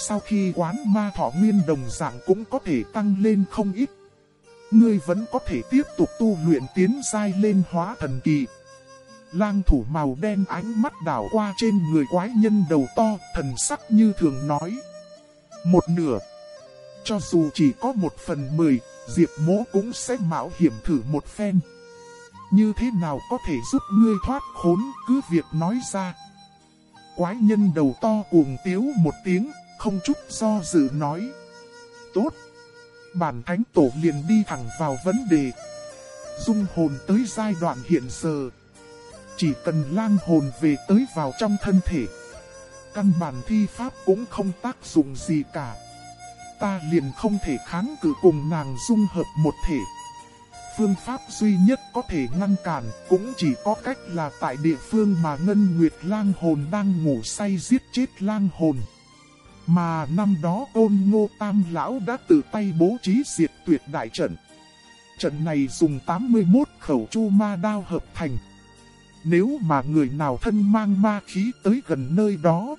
sau khi quán ma thọ nguyên đồng dạng cũng có thể tăng lên không ít. Ngươi vẫn có thể tiếp tục tu luyện tiến giai lên hóa thần kỳ. Lang thủ màu đen ánh mắt đảo qua trên người quái nhân đầu to, thần sắc như thường nói. Một nửa. Cho dù chỉ có một phần mười, Diệp mố cũng sẽ mạo hiểm thử một phen. Như thế nào có thể giúp ngươi thoát khốn cứ việc nói ra. Quái nhân đầu to cuồng tiếu một tiếng, không chút do dự nói. Tốt. Bản thánh tổ liền đi thẳng vào vấn đề. Dung hồn tới giai đoạn hiện giờ. Chỉ cần lang hồn về tới vào trong thân thể. Căn bản thi pháp cũng không tác dụng gì cả. Ta liền không thể kháng cự cùng nàng dung hợp một thể phương pháp duy nhất có thể ngăn cản cũng chỉ có cách là tại địa phương mà Ngân Nguyệt lang hồn đang ngủ say giết chết lang hồn. Mà năm đó ôn ngô tam lão đã tự tay bố trí diệt tuyệt đại trận. Trận này dùng 81 khẩu chu ma đao hợp thành. Nếu mà người nào thân mang ma khí tới gần nơi đó,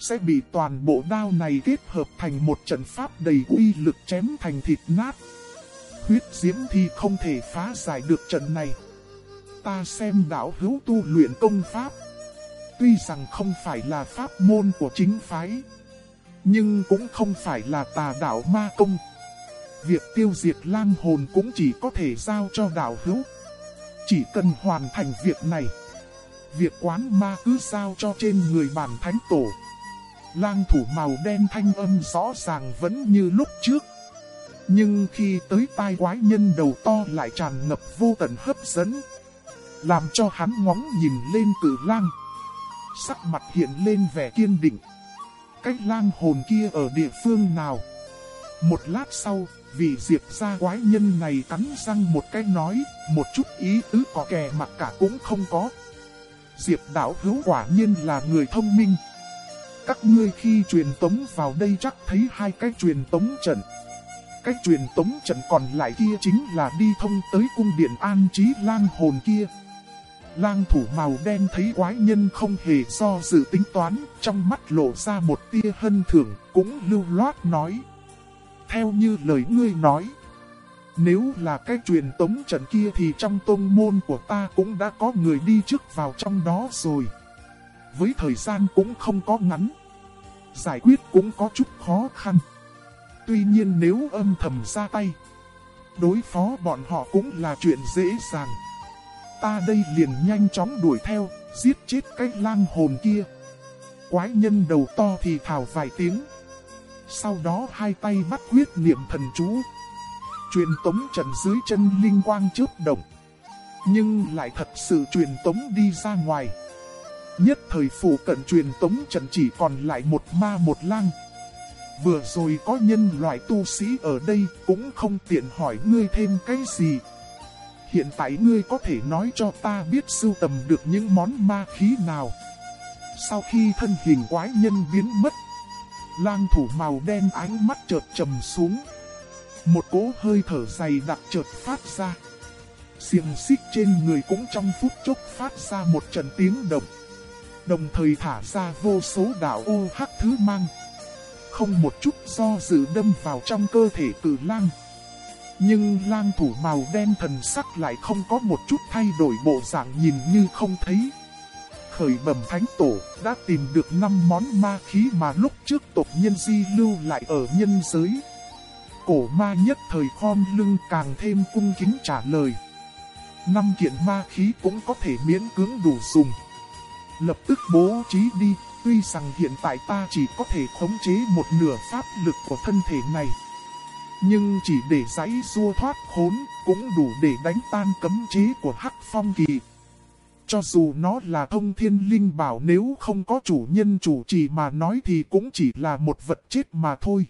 sẽ bị toàn bộ đao này kết hợp thành một trận pháp đầy uy lực chém thành thịt nát huyết diễm thì không thể phá giải được trận này. Ta xem đạo hữu tu luyện công pháp. Tuy rằng không phải là pháp môn của chính phái. Nhưng cũng không phải là tà đạo ma công. Việc tiêu diệt lang hồn cũng chỉ có thể giao cho đạo hữu. Chỉ cần hoàn thành việc này. Việc quán ma cứ giao cho trên người bản thánh tổ. Lang thủ màu đen thanh âm rõ ràng vẫn như lúc trước. Nhưng khi tới tai quái nhân đầu to lại tràn ngập vô tận hấp dẫn. Làm cho hắn ngóng nhìn lên cử lang. Sắc mặt hiện lên vẻ kiên định. Cái lang hồn kia ở địa phương nào? Một lát sau, vì diệp ra quái nhân này cắn răng một cái nói, một chút ý tứ có kè mặt cả cũng không có. Diệp đảo hữu quả nhiên là người thông minh. Các ngươi khi truyền tống vào đây chắc thấy hai cái truyền tống trận cái truyền tống trận còn lại kia chính là đi thông tới cung điện an trí lang hồn kia. Lang thủ màu đen thấy quái nhân không hề do dự tính toán, trong mắt lộ ra một tia hân thưởng, cũng lưu loát nói. Theo như lời ngươi nói, nếu là cái truyền tống trận kia thì trong tôn môn của ta cũng đã có người đi trước vào trong đó rồi. Với thời gian cũng không có ngắn, giải quyết cũng có chút khó khăn. Tuy nhiên nếu âm thầm ra tay, đối phó bọn họ cũng là chuyện dễ dàng. Ta đây liền nhanh chóng đuổi theo, giết chết cái lang hồn kia. Quái nhân đầu to thì thào vài tiếng. Sau đó hai tay bắt quyết niệm thần chú. Truyền tống trận dưới chân linh quang trước động. Nhưng lại thật sự truyền tống đi ra ngoài. Nhất thời phủ cận truyền tống trận chỉ còn lại một ma một lang. Vừa rồi có nhân loại tu sĩ ở đây cũng không tiện hỏi ngươi thêm cái gì. Hiện tại ngươi có thể nói cho ta biết sưu tầm được những món ma khí nào. Sau khi thân hình quái nhân biến mất, lang thủ màu đen ánh mắt chợt trầm xuống. Một cỗ hơi thở dày đặc chợt phát ra. Xiềng xích trên người cũng trong phút chốc phát ra một trận tiếng động. Đồng thời thả ra vô số đạo ô hắc thứ mang. Không một chút do dự đâm vào trong cơ thể cử lang. Nhưng lang thủ màu đen thần sắc lại không có một chút thay đổi bộ dạng nhìn như không thấy. Khởi bẩm thánh tổ đã tìm được 5 món ma khí mà lúc trước tộc nhân di lưu lại ở nhân giới. Cổ ma nhất thời khom lưng càng thêm cung kính trả lời. Năm kiện ma khí cũng có thể miễn cưỡng đủ dùng. Lập tức bố trí đi, tuy rằng hiện tại ta chỉ có thể khống chế một nửa pháp lực của thân thể này. Nhưng chỉ để giấy xua thoát khốn, cũng đủ để đánh tan cấm chế của Hắc Phong Kỳ. Cho dù nó là thông thiên linh bảo nếu không có chủ nhân chủ trì mà nói thì cũng chỉ là một vật chết mà thôi.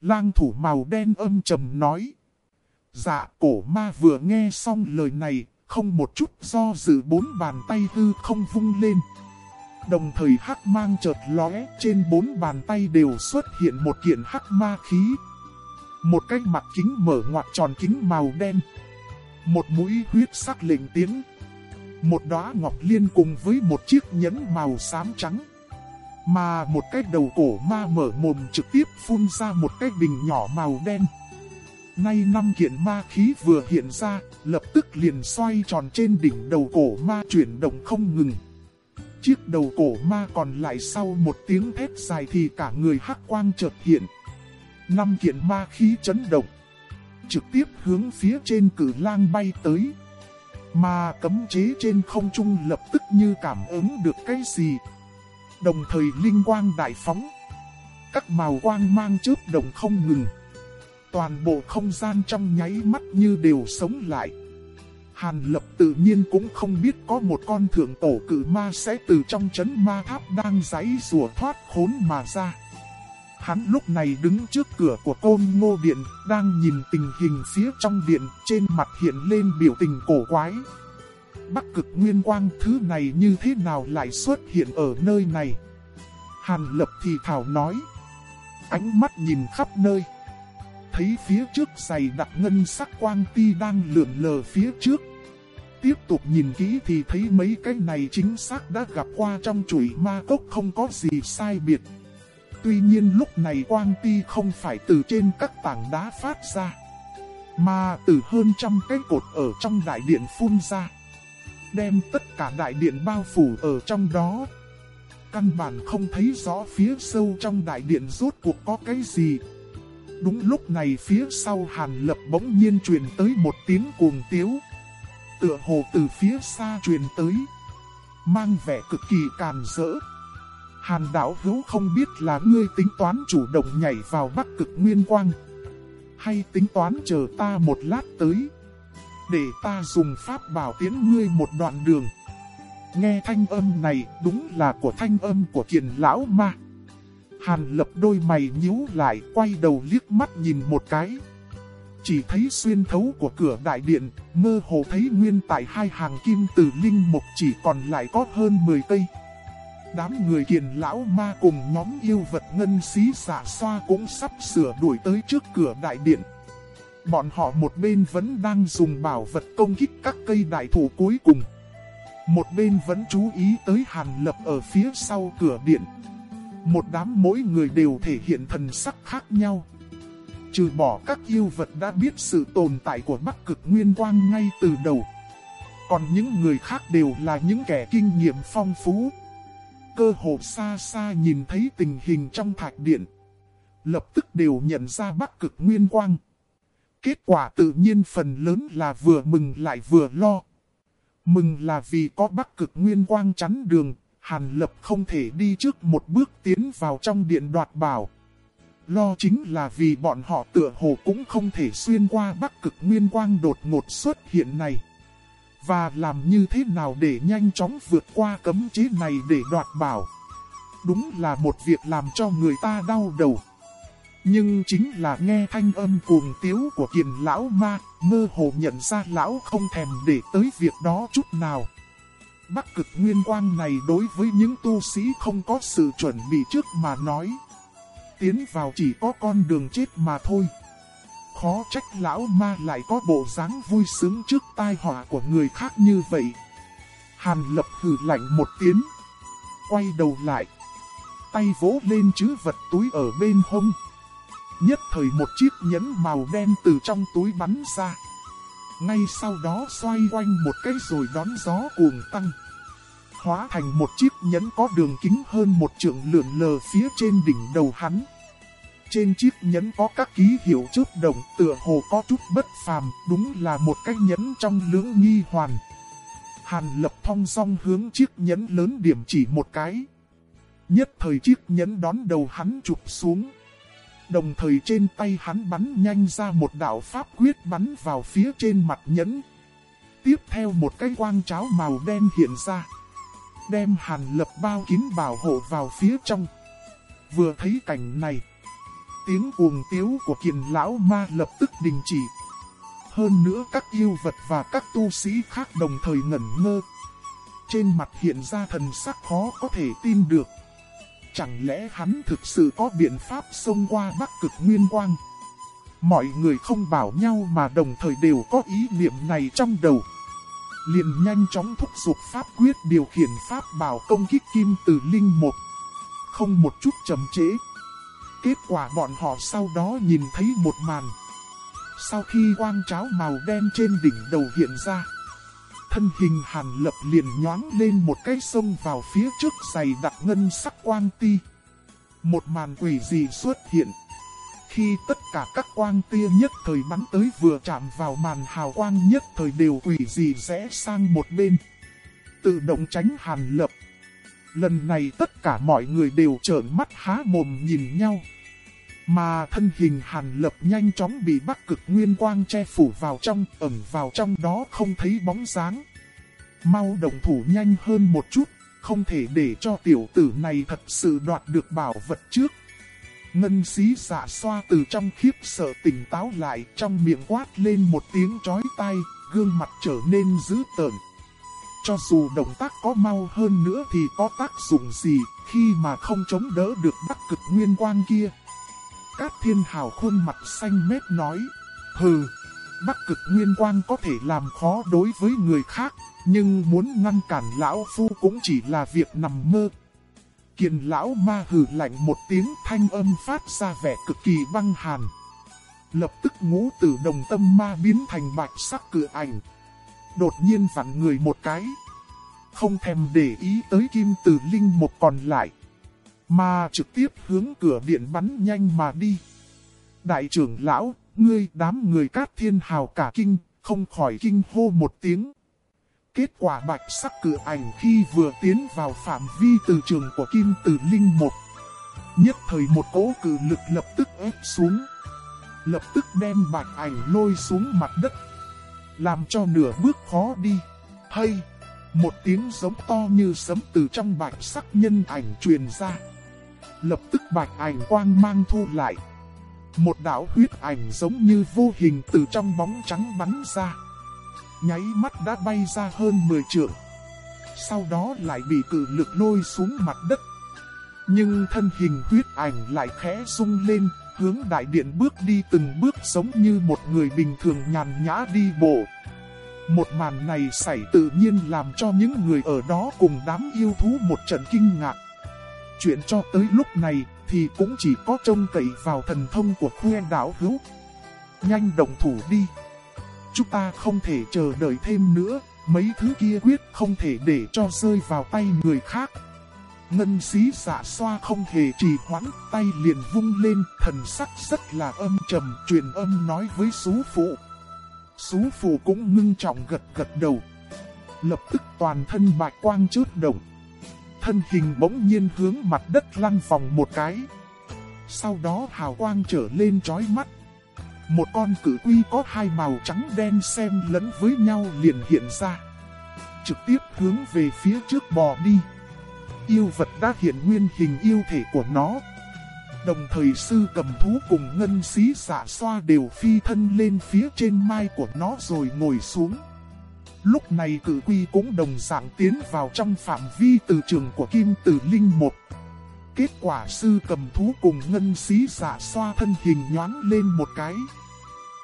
Lang thủ màu đen âm trầm nói. Dạ cổ ma vừa nghe xong lời này, không một chút do dự bốn bàn tay hư không vung lên. Đồng thời hắc mang chợt lóe, trên bốn bàn tay đều xuất hiện một kiện hắc ma khí. Một cái mặt kính mở ngoặt tròn kính màu đen. Một mũi huyết sắc lệnh tiếng, Một đóa ngọc liên cùng với một chiếc nhẫn màu xám trắng. Mà một cái đầu cổ ma mở mồm trực tiếp phun ra một cái bình nhỏ màu đen. Nay năm kiện ma khí vừa hiện ra, lập tức liền xoay tròn trên đỉnh đầu cổ ma chuyển động không ngừng. Chiếc đầu cổ ma còn lại sau một tiếng thét dài thì cả người hắc quang chợt hiện. Năm kiện ma khí chấn động. Trực tiếp hướng phía trên cử lang bay tới. Mà cấm chế trên không trung lập tức như cảm ứng được cái gì. Đồng thời linh quang đại phóng. Các màu quang mang chớp động không ngừng. Toàn bộ không gian trong nháy mắt như đều sống lại. Hàn lập tự nhiên cũng không biết có một con thượng tổ cử ma sẽ từ trong chấn ma tháp đang giấy rùa thoát khốn mà ra. Hắn lúc này đứng trước cửa của côn ngô điện, đang nhìn tình hình phía trong điện, trên mặt hiện lên biểu tình cổ quái. Bắc cực nguyên quang thứ này như thế nào lại xuất hiện ở nơi này? Hàn lập thì thảo nói. Ánh mắt nhìn khắp nơi. Thấy phía trước dày đặc ngân sắc quang ti đang lượn lờ phía trước. Tiếp tục nhìn kỹ thì thấy mấy cái này chính xác đã gặp qua trong chuỗi ma cốc không có gì sai biệt. Tuy nhiên lúc này quang ti không phải từ trên các tảng đá phát ra, mà từ hơn trăm cái cột ở trong đại điện phun ra. Đem tất cả đại điện bao phủ ở trong đó. Căn bản không thấy rõ phía sâu trong đại điện rốt cuộc có cái gì. Đúng lúc này phía sau hàn lập bỗng nhiên truyền tới một tiếng cuồng tiếu. Tựa hồ từ phía xa truyền tới. Mang vẻ cực kỳ càn rỡ. Hàn đảo hữu không biết là ngươi tính toán chủ động nhảy vào bắc cực nguyên quang. Hay tính toán chờ ta một lát tới. Để ta dùng pháp bảo tiến ngươi một đoạn đường. Nghe thanh âm này, đúng là của thanh âm của kiền lão ma. Hàn lập đôi mày nhíu lại quay đầu liếc mắt nhìn một cái. Chỉ thấy xuyên thấu của cửa đại điện, mơ hồ thấy nguyên tại hai hàng kim từ linh mục chỉ còn lại có hơn 10 cây. Đám người kiền lão ma cùng nhóm yêu vật ngân xí xả xoa cũng sắp sửa đuổi tới trước cửa đại điện. Bọn họ một bên vẫn đang dùng bảo vật công kích các cây đại thủ cuối cùng. Một bên vẫn chú ý tới hàn lập ở phía sau cửa điện. Một đám mỗi người đều thể hiện thần sắc khác nhau. Trừ bỏ các yêu vật đã biết sự tồn tại của Bắc Cực Nguyên Quang ngay từ đầu. Còn những người khác đều là những kẻ kinh nghiệm phong phú. Cơ hồ xa xa nhìn thấy tình hình trong thạch điện. Lập tức đều nhận ra Bắc Cực Nguyên Quang. Kết quả tự nhiên phần lớn là vừa mừng lại vừa lo. Mừng là vì có Bắc Cực Nguyên Quang chắn đường, Hàn Lập không thể đi trước một bước tiến vào trong điện đoạt bảo. lo chính là vì bọn họ tựa hồ cũng không thể xuyên qua bắc cực nguyên quang đột ngột xuất hiện này. Và làm như thế nào để nhanh chóng vượt qua cấm chế này để đoạt bảo. Đúng là một việc làm cho người ta đau đầu. Nhưng chính là nghe thanh âm cuồng tiếu của kiền lão ma, mơ hồ nhận ra lão không thèm để tới việc đó chút nào. Bắc cực nguyên quang này đối với những tu sĩ không có sự chuẩn bị trước mà nói. Tiến vào chỉ có con đường chết mà thôi. Khó trách lão ma lại có bộ dáng vui sướng trước tai họa của người khác như vậy. Hàn lập hử lạnh một tiếng. Quay đầu lại. Tay vỗ lên chữ vật túi ở bên hông. Nhất thời một chiếc nhẫn màu đen từ trong túi bắn ra. Ngay sau đó xoay quanh một cái rồi đón gió cuồng tăng. Hóa thành một chiếc nhẫn có đường kính hơn một trượng lượn lờ phía trên đỉnh đầu hắn. Trên chiếc nhẫn có các ký hiệu chớp động tựa hồ có chút bất phàm, đúng là một cái nhẫn trong lưỡng nghi hoàn. Hàn lập thong song hướng chiếc nhẫn lớn điểm chỉ một cái. Nhất thời chiếc nhẫn đón đầu hắn chụp xuống. Đồng thời trên tay hắn bắn nhanh ra một đạo pháp quyết bắn vào phía trên mặt nhẫn. Tiếp theo một cái quang cháo màu đen hiện ra. Đem hàn lập bao kín bảo hộ vào phía trong. Vừa thấy cảnh này. Tiếng cuồng tiếu của kiền lão ma lập tức đình chỉ. Hơn nữa các yêu vật và các tu sĩ khác đồng thời ngẩn ngơ. Trên mặt hiện ra thần sắc khó có thể tin được. Chẳng lẽ hắn thực sự có biện pháp xông qua bắc cực nguyên quang? Mọi người không bảo nhau mà đồng thời đều có ý niệm này trong đầu. Liền nhanh chóng thúc giục pháp quyết điều khiển pháp bảo công kích kim từ linh một. Không một chút chậm chế. Kết quả bọn họ sau đó nhìn thấy một màn. Sau khi quang cháo màu đen trên đỉnh đầu hiện ra thân hình hàn lập liền nhoáng lên một cái sông vào phía trước giày đặt ngân sắc quang ti. Một màn quỷ dị xuất hiện. Khi tất cả các quang tia nhất thời bắn tới vừa chạm vào màn hào quang nhất thời đều quỷ dị rẽ sang một bên. Tự động tránh hàn lập. Lần này tất cả mọi người đều trợn mắt há mồm nhìn nhau. Mà thân hình hàn lập nhanh chóng bị bắc cực nguyên quang che phủ vào trong, ẩn vào trong đó không thấy bóng dáng. Mau động thủ nhanh hơn một chút, không thể để cho tiểu tử này thật sự đoạt được bảo vật trước. Ngân xí giả xoa từ trong khiếp sợ tỉnh táo lại trong miệng quát lên một tiếng chói tai, gương mặt trở nên dữ tợn. Cho dù động tác có mau hơn nữa thì có tác dụng gì khi mà không chống đỡ được bắc cực nguyên quang kia. Cát thiên hào khuôn mặt xanh mét nói, hừ, bắc cực nguyên quang có thể làm khó đối với người khác, nhưng muốn ngăn cản lão phu cũng chỉ là việc nằm mơ. Kiền lão ma hừ lạnh một tiếng thanh âm phát ra vẻ cực kỳ băng hàn. Lập tức ngũ tử đồng tâm ma biến thành bạch sắc cửa ảnh. Đột nhiên vặn người một cái. Không thèm để ý tới kim tử linh một còn lại. Mà trực tiếp hướng cửa điện bắn nhanh mà đi. Đại trưởng lão, ngươi đám người cát thiên hào cả kinh, không khỏi kinh hô một tiếng. Kết quả bạch sắc cử ảnh khi vừa tiến vào phạm vi từ trường của kim tử linh một. Nhất thời một cỗ cử lực lập tức ép xuống. Lập tức đem bạch ảnh lôi xuống mặt đất. Làm cho nửa bước khó đi. Hay, một tiếng giống to như sấm từ trong bạch sắc nhân ảnh truyền ra lập tức bạch ảnh quang mang thu lại. Một đạo huyết ảnh giống như vô hình từ trong bóng trắng bắn ra. Nháy mắt đã bay ra hơn 10 trượng. Sau đó lại bị cử lực lôi xuống mặt đất. Nhưng thân hình huyết ảnh lại khẽ rung lên, hướng đại điện bước đi từng bước giống như một người bình thường nhàn nhã đi bộ. Một màn này xảy tự nhiên làm cho những người ở đó cùng đám yêu thú một trận kinh ngạc. Chuyện cho tới lúc này thì cũng chỉ có trông cậy vào thần thông của khuê đảo hữu. Nhanh động thủ đi. Chúng ta không thể chờ đợi thêm nữa, mấy thứ kia quyết không thể để cho rơi vào tay người khác. Ngân xí giả xoa không hề trì hoãn, tay liền vung lên, thần sắc rất là âm trầm, truyền âm nói với xú phụ. Xú phụ cũng ngưng trọng gật gật đầu. Lập tức toàn thân bạch quang chớp động thân hình bỗng nhiên hướng mặt đất lăn vòng một cái. Sau đó hào quang trở lên chói mắt. Một con cử quy có hai màu trắng đen xem lẫn với nhau liền hiện ra. Trực tiếp hướng về phía trước bò đi. Yêu vật đã hiện nguyên hình yêu thể của nó. Đồng thời sư cầm thú cùng ngân xí xả xoa đều phi thân lên phía trên mai của nó rồi ngồi xuống. Lúc này cử quy cũng đồng dạng tiến vào trong phạm vi từ trường của Kim Tử Linh một. Kết quả sư cầm thú cùng ngân xí giả xoa thân hình nhoáng lên một cái.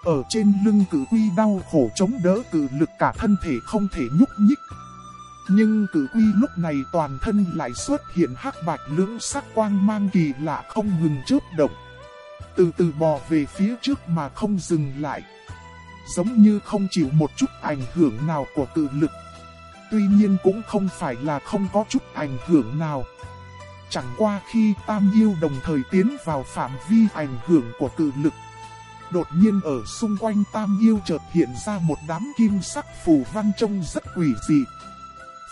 Ở trên lưng cử quy đau khổ chống đỡ cử lực cả thân thể không thể nhúc nhích. Nhưng cử quy lúc này toàn thân lại xuất hiện hắc bạch lưỡng sắc quang mang kỳ lạ không ngừng chớp động. Từ từ bò về phía trước mà không dừng lại giống như không chịu một chút ảnh hưởng nào của tự lực. Tuy nhiên cũng không phải là không có chút ảnh hưởng nào. Chẳng qua khi Tam Yêu đồng thời tiến vào phạm vi ảnh hưởng của tự lực. Đột nhiên ở xung quanh Tam Yêu chợt hiện ra một đám kim sắc phù văn trông rất quỷ dị.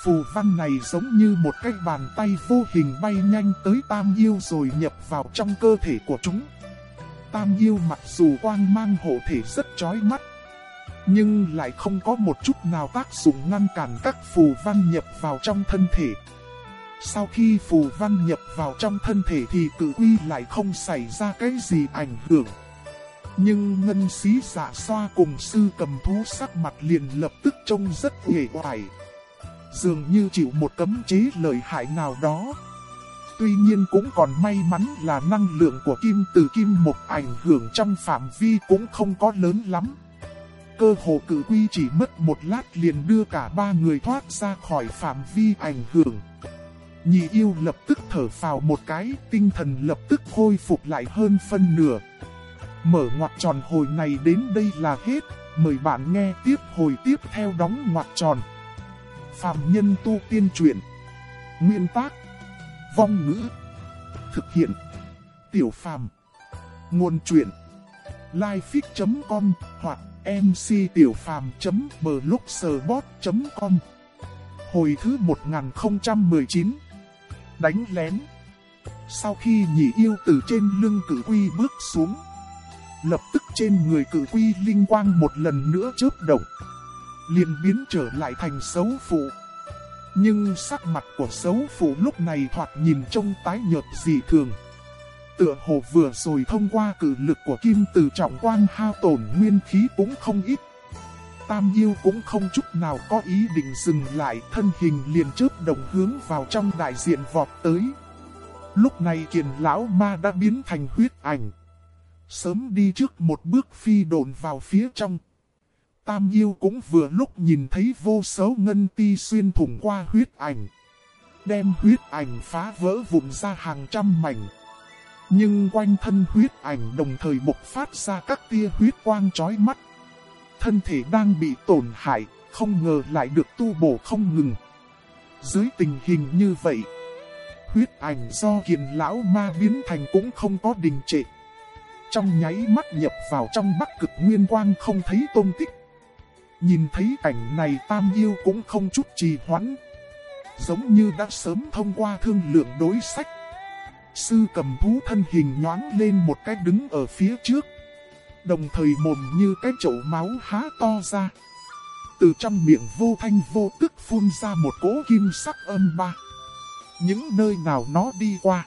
Phù văn này giống như một cái bàn tay vô hình bay nhanh tới Tam Yêu rồi nhập vào trong cơ thể của chúng. Tam Yêu mặc dù quang mang hộ thể rất chói mắt, nhưng lại không có một chút nào tác dụng ngăn cản các phù văn nhập vào trong thân thể. Sau khi phù văn nhập vào trong thân thể thì cử quy lại không xảy ra cái gì ảnh hưởng. Nhưng ngân xí giả xoa cùng sư cầm thú sắc mặt liền lập tức trông rất hề hoài. Dường như chịu một cấm chế lợi hại nào đó. Tuy nhiên cũng còn may mắn là năng lượng của kim từ kim một ảnh hưởng trong phạm vi cũng không có lớn lắm cơ hồ cử quy chỉ mất một lát liền đưa cả ba người thoát ra khỏi phạm vi ảnh hưởng. Nhị yêu lập tức thở phào một cái, tinh thần lập tức khôi phục lại hơn phân nửa. Mở ngoặt tròn hồi này đến đây là hết, mời bạn nghe tiếp hồi tiếp theo đóng ngoặt tròn. Phạm nhân tu tiên truyện Nguyên tác Vong ngữ Thực hiện Tiểu phàm Nguồn truyện Lifefix.com hoặc mctiểupham.blogspot.com Hồi thứ 1019 Đánh lén. Sau khi nhị yêu từ trên lưng cử quy bước xuống, Lập tức trên người cử quy linh quang một lần nữa chớp động, liền biến trở lại thành xấu phụ. Nhưng sắc mặt của xấu phụ lúc này thoạt nhìn trông tái nhợt dị thường. Tựa hồ vừa rồi thông qua cử lực của kim từ trọng quan hao tổn nguyên khí cũng không ít. Tam yêu cũng không chút nào có ý định dừng lại, thân hình liền chớp đồng hướng vào trong đại diện vọt tới. Lúc này kiền lão ma đã biến thành huyết ảnh. Sớm đi trước một bước phi đồn vào phía trong. Tam yêu cũng vừa lúc nhìn thấy vô số ngân ti xuyên thủng qua huyết ảnh. Đem huyết ảnh phá vỡ vụn ra hàng trăm mảnh. Nhưng quanh thân huyết ảnh đồng thời bộc phát ra các tia huyết quang chói mắt. Thân thể đang bị tổn hại, không ngờ lại được tu bổ không ngừng. Dưới tình hình như vậy, huyết ảnh do kiền lão ma biến thành cũng không có đình trệ. Trong nháy mắt nhập vào trong bắc cực nguyên quang không thấy tôn tích. Nhìn thấy cảnh này tam yêu cũng không chút trì hoãn. Giống như đã sớm thông qua thương lượng đối sách. Sư cầm thú thân hình nhoáng lên một cái đứng ở phía trước. Đồng thời mồm như cái chậu máu há to ra. Từ trong miệng vô thanh vô tức phun ra một cỗ kim sắc âm ba. Những nơi nào nó đi qua.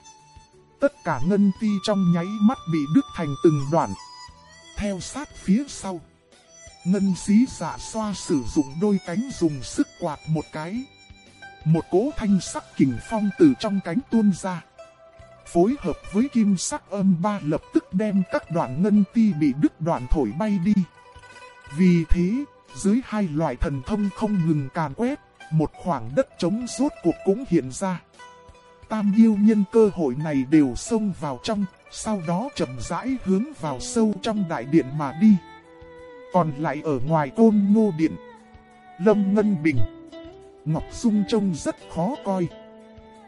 Tất cả ngân ti trong nháy mắt bị đứt thành từng đoạn. Theo sát phía sau. Ngân xí giả xoa sử dụng đôi cánh dùng sức quạt một cái. Một cỗ thanh sắc kình phong từ trong cánh tuôn ra phối hợp với kim sắc âm ba lập tức đem các đoạn ngân ti bị đứt đoạn thổi bay đi. Vì thế, dưới hai loại thần thông không ngừng càn quét, một khoảng đất trống rốt cuộc cũng hiện ra. Tam yêu nhân cơ hội này đều xông vào trong, sau đó chậm rãi hướng vào sâu trong đại điện mà đi. Còn lại ở ngoài côn ngô điện, Lâm Ngân Bình, Ngọc Dung trông rất khó coi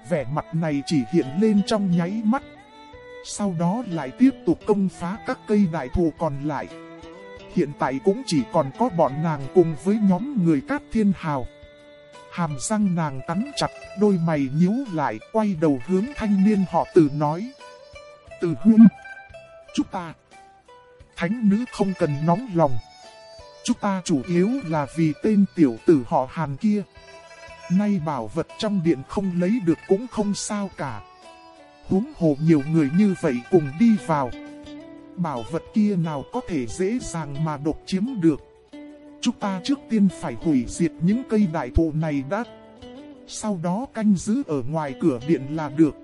vẻ mặt này chỉ hiện lên trong nháy mắt. Sau đó lại tiếp tục công phá các cây đại thụ còn lại. Hiện tại cũng chỉ còn có bọn nàng cùng với nhóm người cát thiên hào. Hàm răng nàng cắn chặt, đôi mày nhíu lại, quay đầu hướng thanh niên họ tử nói. Từ huyên. Chúng ta. Thánh nữ không cần nóng lòng. Chúng ta chủ yếu là vì tên tiểu tử họ Hàn kia. Nay bảo vật trong điện không lấy được cũng không sao cả. Huống hồ nhiều người như vậy cùng đi vào. Bảo vật kia nào có thể dễ dàng mà độc chiếm được. Chúng ta trước tiên phải hủy diệt những cây đại thụ này đã. Sau đó canh giữ ở ngoài cửa điện là được.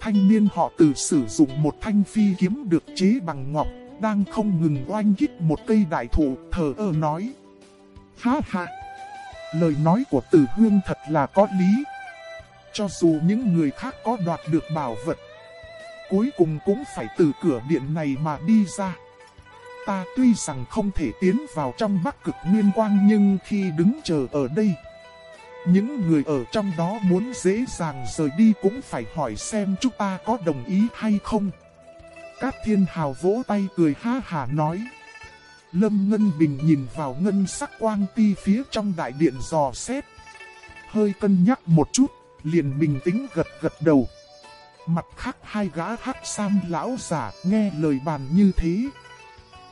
Thanh niên họ từ sử dụng một thanh phi kiếm được chế bằng ngọc, đang không ngừng oanh kích một cây đại thụ, thờ ơ nói. Ha ha! Lời nói của tử huyên thật là có lý. Cho dù những người khác có đoạt được bảo vật, cuối cùng cũng phải từ cửa điện này mà đi ra. Ta tuy rằng không thể tiến vào trong bắc cực nguyên quang nhưng khi đứng chờ ở đây, những người ở trong đó muốn dễ dàng rời đi cũng phải hỏi xem chúng ta có đồng ý hay không. Cát thiên hào vỗ tay cười ha hà nói. Lâm Ngân Bình nhìn vào ngân sắc quang ti phía trong đại điện dò xét. Hơi cân nhắc một chút, liền bình tĩnh gật gật đầu. Mặt khác hai gã hắc sam lão giả nghe lời bàn như thế.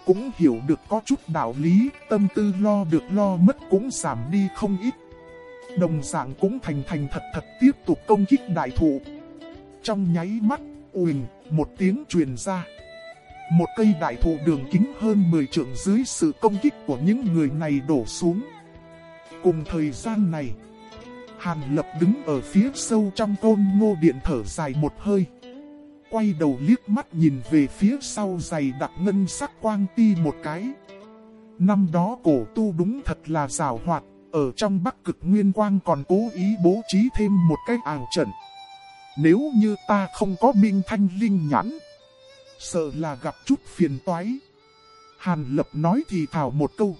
Cũng hiểu được có chút đạo lý, tâm tư lo được lo mất cũng giảm đi không ít. Đồng dạng cũng thành thành thật thật tiếp tục công kích đại thụ. Trong nháy mắt, ùnh, một tiếng truyền ra. Một cây đại thụ đường kính hơn 10 trượng dưới sự công kích của những người này đổ xuống. Cùng thời gian này, Hàn Lập đứng ở phía sâu trong côn ngô điện thở dài một hơi. Quay đầu liếc mắt nhìn về phía sau giày đặc ngân sắc quang ti một cái. Năm đó cổ tu đúng thật là rào hoạt, ở trong bắc cực nguyên quang còn cố ý bố trí thêm một cái ảo trận. Nếu như ta không có minh thanh linh nhãn, sợ là gặp chút phiền toái. Hàn lập nói thì thảo một câu,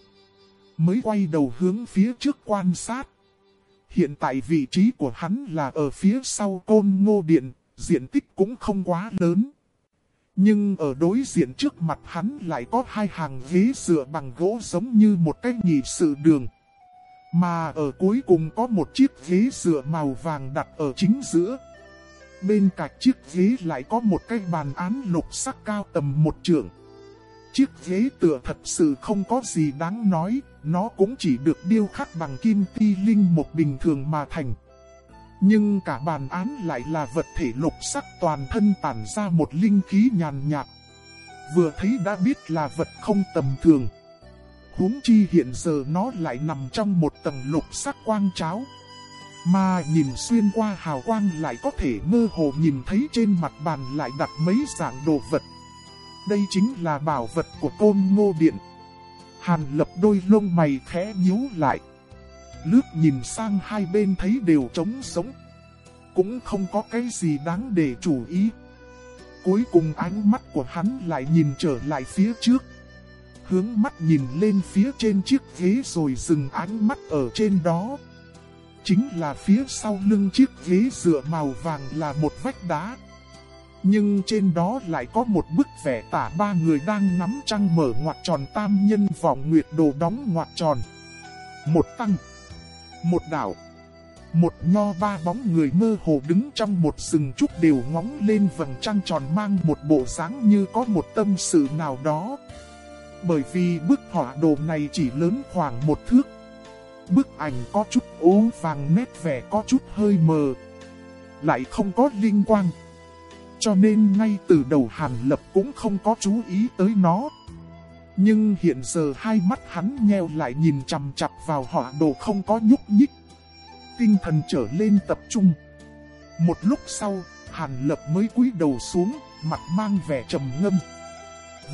mới quay đầu hướng phía trước quan sát. Hiện tại vị trí của hắn là ở phía sau côn ngô điện, diện tích cũng không quá lớn. Nhưng ở đối diện trước mặt hắn lại có hai hàng ghế dựa bằng gỗ giống như một cái nhị sự đường. Mà ở cuối cùng có một chiếc ghế dựa màu vàng đặt ở chính giữa. Bên cạnh chiếc ghế lại có một cái bàn án lục sắc cao tầm một trượng. Chiếc ghế tựa thật sự không có gì đáng nói, nó cũng chỉ được điêu khắc bằng kim ti linh một bình thường mà thành. Nhưng cả bàn án lại là vật thể lục sắc toàn thân tản ra một linh khí nhàn nhạt. Vừa thấy đã biết là vật không tầm thường huống chi hiện giờ nó lại nằm trong một tầng lục sắc quang cháo. Mà nhìn xuyên qua hào quang lại có thể mơ hồ nhìn thấy trên mặt bàn lại đặt mấy dạng đồ vật. Đây chính là bảo vật của côn ngô điện. Hàn lập đôi lông mày khẽ nhíu lại. Lướt nhìn sang hai bên thấy đều trống sống. Cũng không có cái gì đáng để chủ ý. Cuối cùng ánh mắt của hắn lại nhìn trở lại phía trước hướng mắt nhìn lên phía trên chiếc ghế rồi dừng ánh mắt ở trên đó. Chính là phía sau lưng chiếc ghế dựa màu vàng là một vách đá. Nhưng trên đó lại có một bức vẽ tả ba người đang nắm trăng mở ngoặt tròn tam nhân vòng nguyệt đồ đóng ngoặt tròn. Một tăng, một đảo, một nho ba bóng người mơ hồ đứng trong một rừng trúc đều ngóng lên vầng trăng tròn mang một bộ dáng như có một tâm sự nào đó bởi vì bức họa đồ này chỉ lớn khoảng một thước. Bức ảnh có chút ố vàng nét vẻ có chút hơi mờ, lại không có linh quang. Cho nên ngay từ đầu Hàn Lập cũng không có chú ý tới nó. Nhưng hiện giờ hai mắt hắn nheo lại nhìn chằm chặp vào họa đồ không có nhúc nhích. Tinh thần trở lên tập trung. Một lúc sau, Hàn Lập mới cúi đầu xuống, mặt mang vẻ trầm ngâm.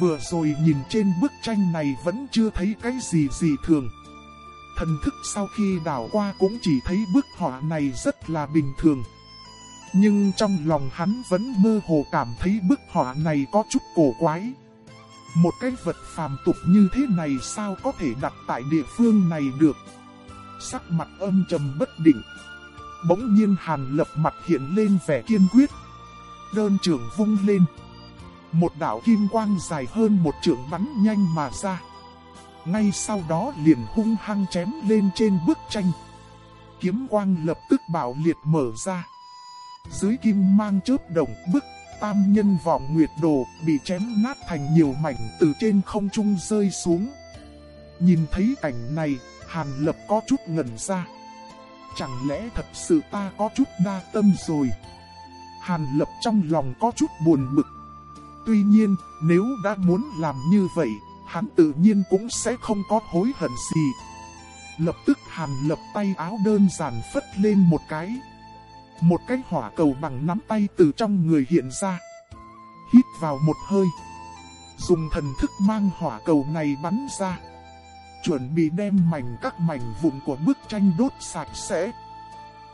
Vừa rồi nhìn trên bức tranh này vẫn chưa thấy cái gì gì thường. Thần thức sau khi đảo qua cũng chỉ thấy bức họa này rất là bình thường. Nhưng trong lòng hắn vẫn mơ hồ cảm thấy bức họa này có chút cổ quái. Một cái vật phàm tục như thế này sao có thể đặt tại địa phương này được? Sắc mặt âm trầm bất định. Bỗng nhiên hàn lập mặt hiện lên vẻ kiên quyết. Đơn trưởng vung lên. Một đạo kim quang dài hơn một trưởng bắn nhanh mà ra. Ngay sau đó liền hung hăng chém lên trên bức tranh. Kiếm quang lập tức bảo liệt mở ra. Dưới kim mang chớp động bức, tam nhân vọng nguyệt đồ bị chém nát thành nhiều mảnh từ trên không trung rơi xuống. Nhìn thấy cảnh này, Hàn Lập có chút ngẩn ra. Chẳng lẽ thật sự ta có chút đa tâm rồi? Hàn Lập trong lòng có chút buồn bực. Tuy nhiên, nếu đã muốn làm như vậy, hắn tự nhiên cũng sẽ không có hối hận gì. Lập tức Hàn Lập tay áo đơn giản phất lên một cái. Một cái hỏa cầu bằng nắm tay từ trong người hiện ra. Hít vào một hơi. Dùng thần thức mang hỏa cầu này bắn ra. Chuẩn bị đem mảnh các mảnh vụn của bức tranh đốt sạch sẽ.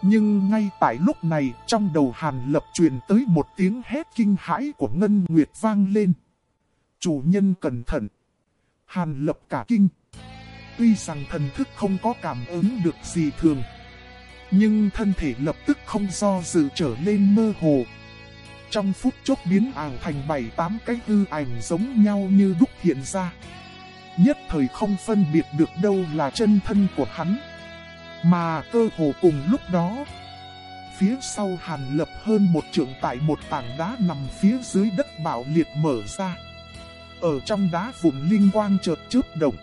Nhưng ngay tại lúc này, trong đầu Hàn Lập truyền tới một tiếng hét kinh hãi của Ngân Nguyệt vang lên. Chủ nhân cẩn thận. Hàn Lập cả kinh. Tuy rằng thần thức không có cảm ứng được gì thường. Nhưng thân thể lập tức không do dự trở lên mơ hồ. Trong phút chốc biến ảo thành bảy tám cái hư ảnh giống nhau như đúc hiện ra. Nhất thời không phân biệt được đâu là chân thân của hắn. Mà cơ hồ cùng lúc đó, phía sau hàn lập hơn một trượng tại một tảng đá nằm phía dưới đất bảo liệt mở ra. Ở trong đá vùng linh quang chợt chớp động.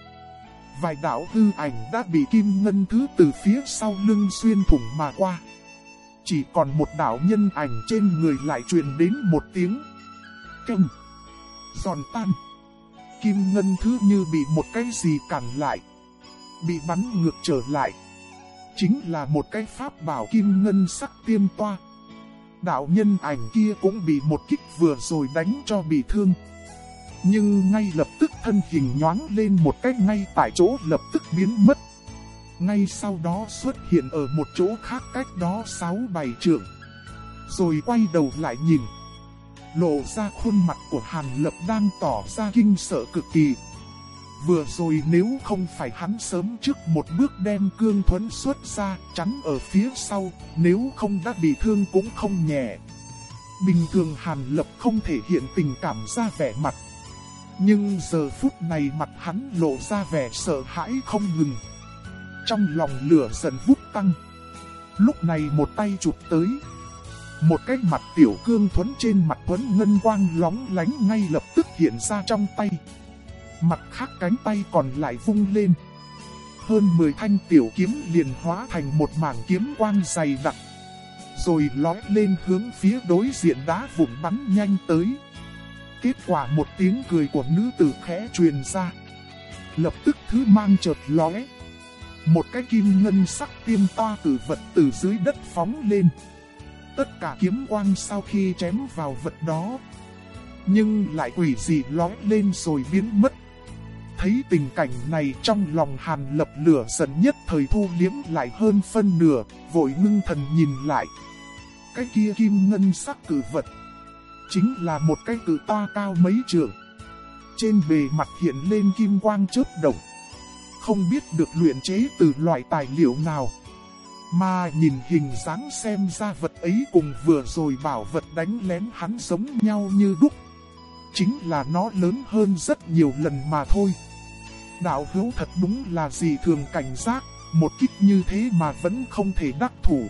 Vài đạo hư ảnh đã bị kim ngân thứ từ phía sau lưng xuyên thủng mà qua. Chỉ còn một đạo nhân ảnh trên người lại truyền đến một tiếng. Kênh. Giòn tan. Kim ngân thứ như bị một cái gì cản lại. Bị bắn ngược trở lại. Chính là một cái pháp bảo kim ngân sắc tiêm toa. Đạo nhân ảnh kia cũng bị một kích vừa rồi đánh cho bị thương. Nhưng ngay lập tức thân hình nhoáng lên một cách ngay tại chỗ lập tức biến mất. Ngay sau đó xuất hiện ở một chỗ khác cách đó 6-7 trượng. Rồi quay đầu lại nhìn. Lộ ra khuôn mặt của Hàn Lập đang tỏ ra kinh sợ cực kỳ. Vừa rồi nếu không phải hắn sớm trước một bước đem cương thuẫn xuất ra chắn ở phía sau, nếu không đã bị thương cũng không nhẹ. Bình thường Hàn Lập không thể hiện tình cảm ra vẻ mặt. Nhưng giờ phút này mặt hắn lộ ra vẻ sợ hãi không ngừng. Trong lòng lửa dần vút tăng. Lúc này một tay chụp tới. Một cái mặt tiểu cương thuấn trên mặt thuấn ngân quang lóng lánh ngay lập tức hiện ra trong tay. Mặt khác cánh tay còn lại vung lên. Hơn 10 thanh tiểu kiếm liền hóa thành một mảng kiếm quang dày đặc. Rồi lói lên hướng phía đối diện đá vụn bắn nhanh tới. Kết quả một tiếng cười của nữ tử khẽ truyền ra. Lập tức thứ mang chợt lóe. Một cái kim ngân sắc tiêm to từ vật từ dưới đất phóng lên. Tất cả kiếm quang sau khi chém vào vật đó. Nhưng lại quỷ dị lóe lên rồi biến mất. Thấy tình cảnh này trong lòng hàn lập lửa dần nhất thời thu liếm lại hơn phân nửa, vội ngưng thần nhìn lại. Cái kia kim ngân sắc cử vật chính là một cái cự to cao mấy trường. Trên bề mặt hiện lên kim quang chớp động. Không biết được luyện chế từ loại tài liệu nào. Mà nhìn hình dáng xem ra vật ấy cùng vừa rồi bảo vật đánh lén hắn giống nhau như đúc. Chính là nó lớn hơn rất nhiều lần mà thôi. Đạo hữu thật đúng là gì thường cảnh giác, một kích như thế mà vẫn không thể đắc thủ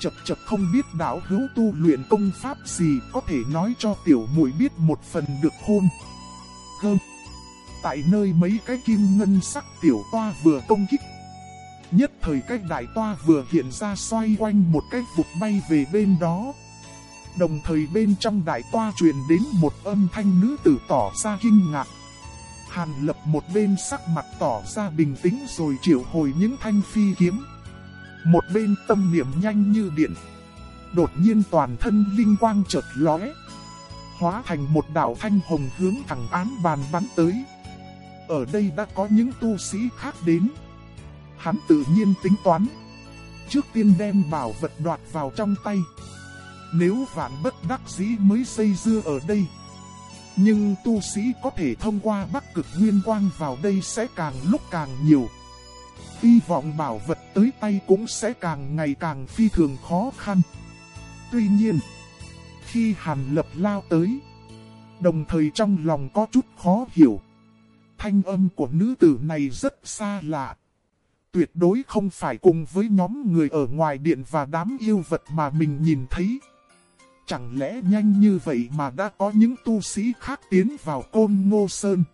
chật chật không biết đạo hữu tu luyện công pháp gì có thể nói cho tiểu muội biết một phần được hôn. Gơm. Tại nơi mấy cái kim ngân sắc tiểu toa vừa công kích. Nhất thời cái đại toa vừa hiện ra xoay quanh một cái vụt bay về bên đó. Đồng thời bên trong đại toa truyền đến một âm thanh nữ tử tỏ ra kinh ngạc. Hàn lập một bên sắc mặt tỏ ra bình tĩnh rồi triệu hồi những thanh phi kiếm. Một bên tâm niệm nhanh như điện. Đột nhiên toàn thân linh quang chợt lóe. Hóa thành một đạo thanh hồng hướng thẳng án bàn bắn tới. Ở đây đã có những tu sĩ khác đến. Hắn tự nhiên tính toán. Trước tiên đem bảo vật đoạt vào trong tay. Nếu vạn bất đắc dĩ mới xây dưa ở đây. Nhưng tu sĩ có thể thông qua bắc cực nguyên quang vào đây sẽ càng lúc càng nhiều hy vọng bảo vật tới tay cũng sẽ càng ngày càng phi thường khó khăn. Tuy nhiên, khi Hàn Lập lao tới, đồng thời trong lòng có chút khó hiểu. Thanh âm của nữ tử này rất xa lạ. Tuyệt đối không phải cùng với nhóm người ở ngoài điện và đám yêu vật mà mình nhìn thấy. Chẳng lẽ nhanh như vậy mà đã có những tu sĩ khác tiến vào côn ngô sơn.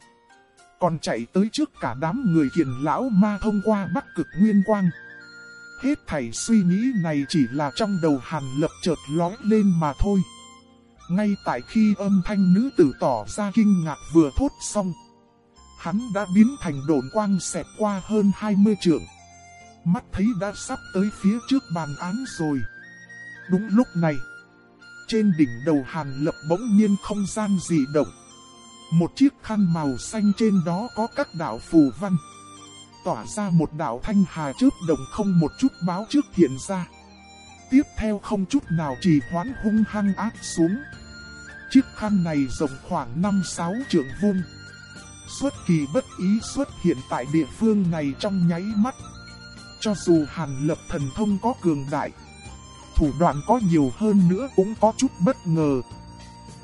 Còn chạy tới trước cả đám người kiền lão ma thông qua bắc cực nguyên quang. Hết thảy suy nghĩ này chỉ là trong đầu hàn lập chợt lói lên mà thôi. Ngay tại khi âm thanh nữ tử tỏ ra kinh ngạc vừa thốt xong. Hắn đã biến thành đồn quang xẹt qua hơn 20 trượng. Mắt thấy đã sắp tới phía trước bàn án rồi. Đúng lúc này, trên đỉnh đầu hàn lập bỗng nhiên không gian dị động. Một chiếc khăn màu xanh trên đó có các đạo phù văn. Tỏa ra một đạo thanh hà chớp đồng không một chút báo trước hiện ra. Tiếp theo không chút nào chỉ hoán hung hăng áp xuống. Chiếc khăn này rộng khoảng 5-6 trượng vuông. Xuất kỳ bất ý xuất hiện tại địa phương này trong nháy mắt. Cho dù hàn lập thần thông có cường đại, thủ đoạn có nhiều hơn nữa cũng có chút bất ngờ.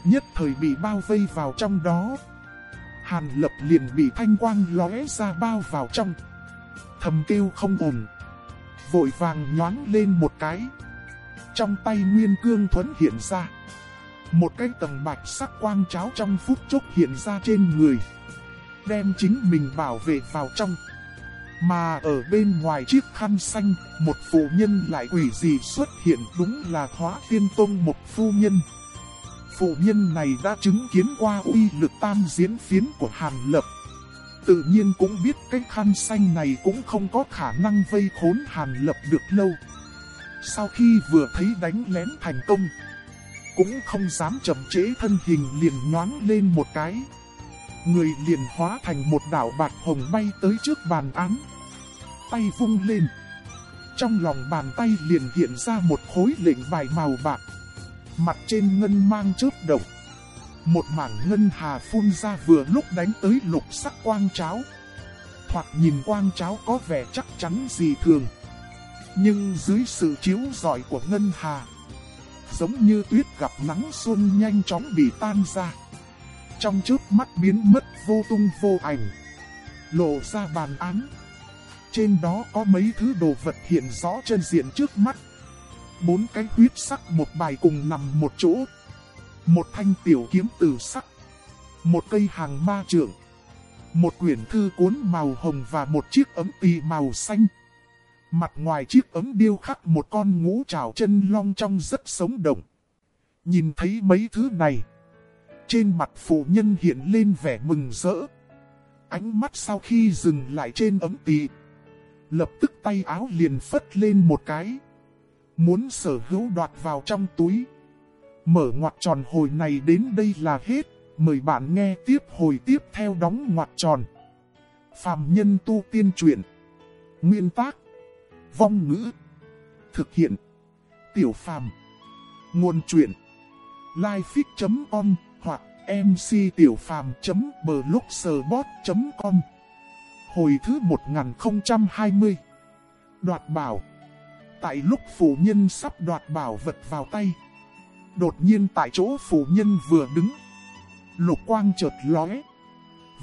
Nhất thời bị bao vây vào trong đó. Hàn lập liền bị thanh quang lóe ra bao vào trong. Thầm kêu không ổn. Vội vàng nhoáng lên một cái. Trong tay nguyên cương thuẫn hiện ra. Một cái tầng bạch sắc quang cháo trong phút chốc hiện ra trên người. Đem chính mình bảo vệ vào trong. Mà ở bên ngoài chiếc khăn xanh, một phụ nhân lại quỷ gì xuất hiện đúng là hóa tiên tông một phu nhân. Phụ nhân này đã chứng kiến qua uy lực tam diễn phiến của Hàn Lập. Tự nhiên cũng biết cái khăn xanh này cũng không có khả năng vây khốn Hàn Lập được lâu. Sau khi vừa thấy đánh lén thành công, cũng không dám chậm chế thân hình liền nhoáng lên một cái. Người liền hóa thành một đảo bạc hồng bay tới trước bàn án. Tay vung lên. Trong lòng bàn tay liền hiện ra một khối lệnh bài màu bạc. Mặt trên ngân mang chớp động. Một mảng ngân hà phun ra vừa lúc đánh tới lục sắc quang cháo. Thoạt nhìn quang cháo có vẻ chắc chắn gì thường. Nhưng dưới sự chiếu rọi của ngân hà, giống như tuyết gặp nắng xuân nhanh chóng bị tan ra. Trong trước mắt biến mất vô tung vô ảnh. Lộ ra bàn án. Trên đó có mấy thứ đồ vật hiện rõ trên diện trước mắt. Bốn cái huyết sắc một bài cùng nằm một chỗ. Một thanh tiểu kiếm tử sắc. Một cây hàng ma trượng. Một quyển thư cuốn màu hồng và một chiếc ấm tì màu xanh. Mặt ngoài chiếc ấm điêu khắc một con ngũ trảo chân long trong rất sống động. Nhìn thấy mấy thứ này. Trên mặt phụ nhân hiện lên vẻ mừng rỡ. Ánh mắt sau khi dừng lại trên ấm tì. Lập tức tay áo liền phất lên một cái. Muốn sở hữu đoạt vào trong túi. Mở ngoặt tròn hồi này đến đây là hết. Mời bạn nghe tiếp hồi tiếp theo đóng ngoặt tròn. Phạm nhân tu tiên truyện. Nguyên tác. Vong ngữ. Thực hiện. Tiểu phàm. Nguồn truyện. Lifefix.com hoặc mctiểupham.blogspot.com Hồi thứ 1020 Đoạt bảo Tại lúc phụ nhân sắp đoạt bảo vật vào tay, Đột nhiên tại chỗ phụ nhân vừa đứng. Lục quang chợt lóe,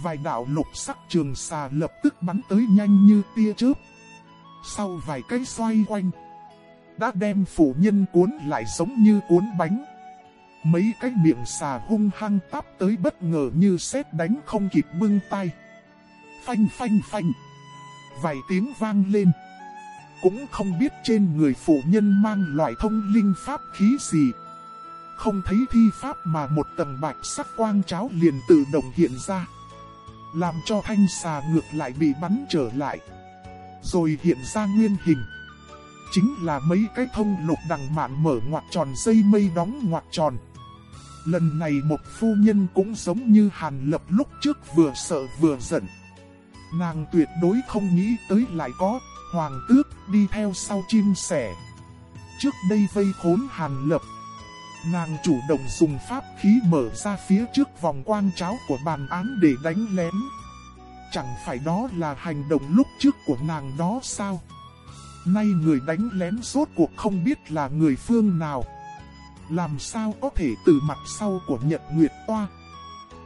Vài đạo lục sắc trường xà lập tức bắn tới nhanh như tia chớp. Sau vài cái xoay quanh, Đã đem phụ nhân cuốn lại giống như cuốn bánh. Mấy cái miệng xà hung hăng táp tới bất ngờ như sét đánh không kịp bưng tay. Phanh phanh phanh, Vài tiếng vang lên. Cũng không biết trên người phụ nhân mang loại thông linh pháp khí gì. Không thấy thi pháp mà một tầng bạch sắc quang cháo liền tự động hiện ra. Làm cho thanh xà ngược lại bị bắn trở lại. Rồi hiện ra nguyên hình. Chính là mấy cái thông lục đằng mạn mở ngoặt tròn dây mây đóng ngoặt tròn. Lần này một phu nhân cũng giống như Hàn Lập lúc trước vừa sợ vừa giận. Nàng tuyệt đối không nghĩ tới lại có hoàng tước đi theo sau chim sẻ. Trước đây vây khốn Hàn Lập, nàng chủ động dùng pháp khí mở ra phía trước vòng quang cháo của bàn án để đánh lén. Chẳng phải đó là hành động lúc trước của nàng đó sao? Nay người đánh lén suốt cuộc không biết là người phương nào. Làm sao có thể từ mặt sau của Nhật Nguyệt Toa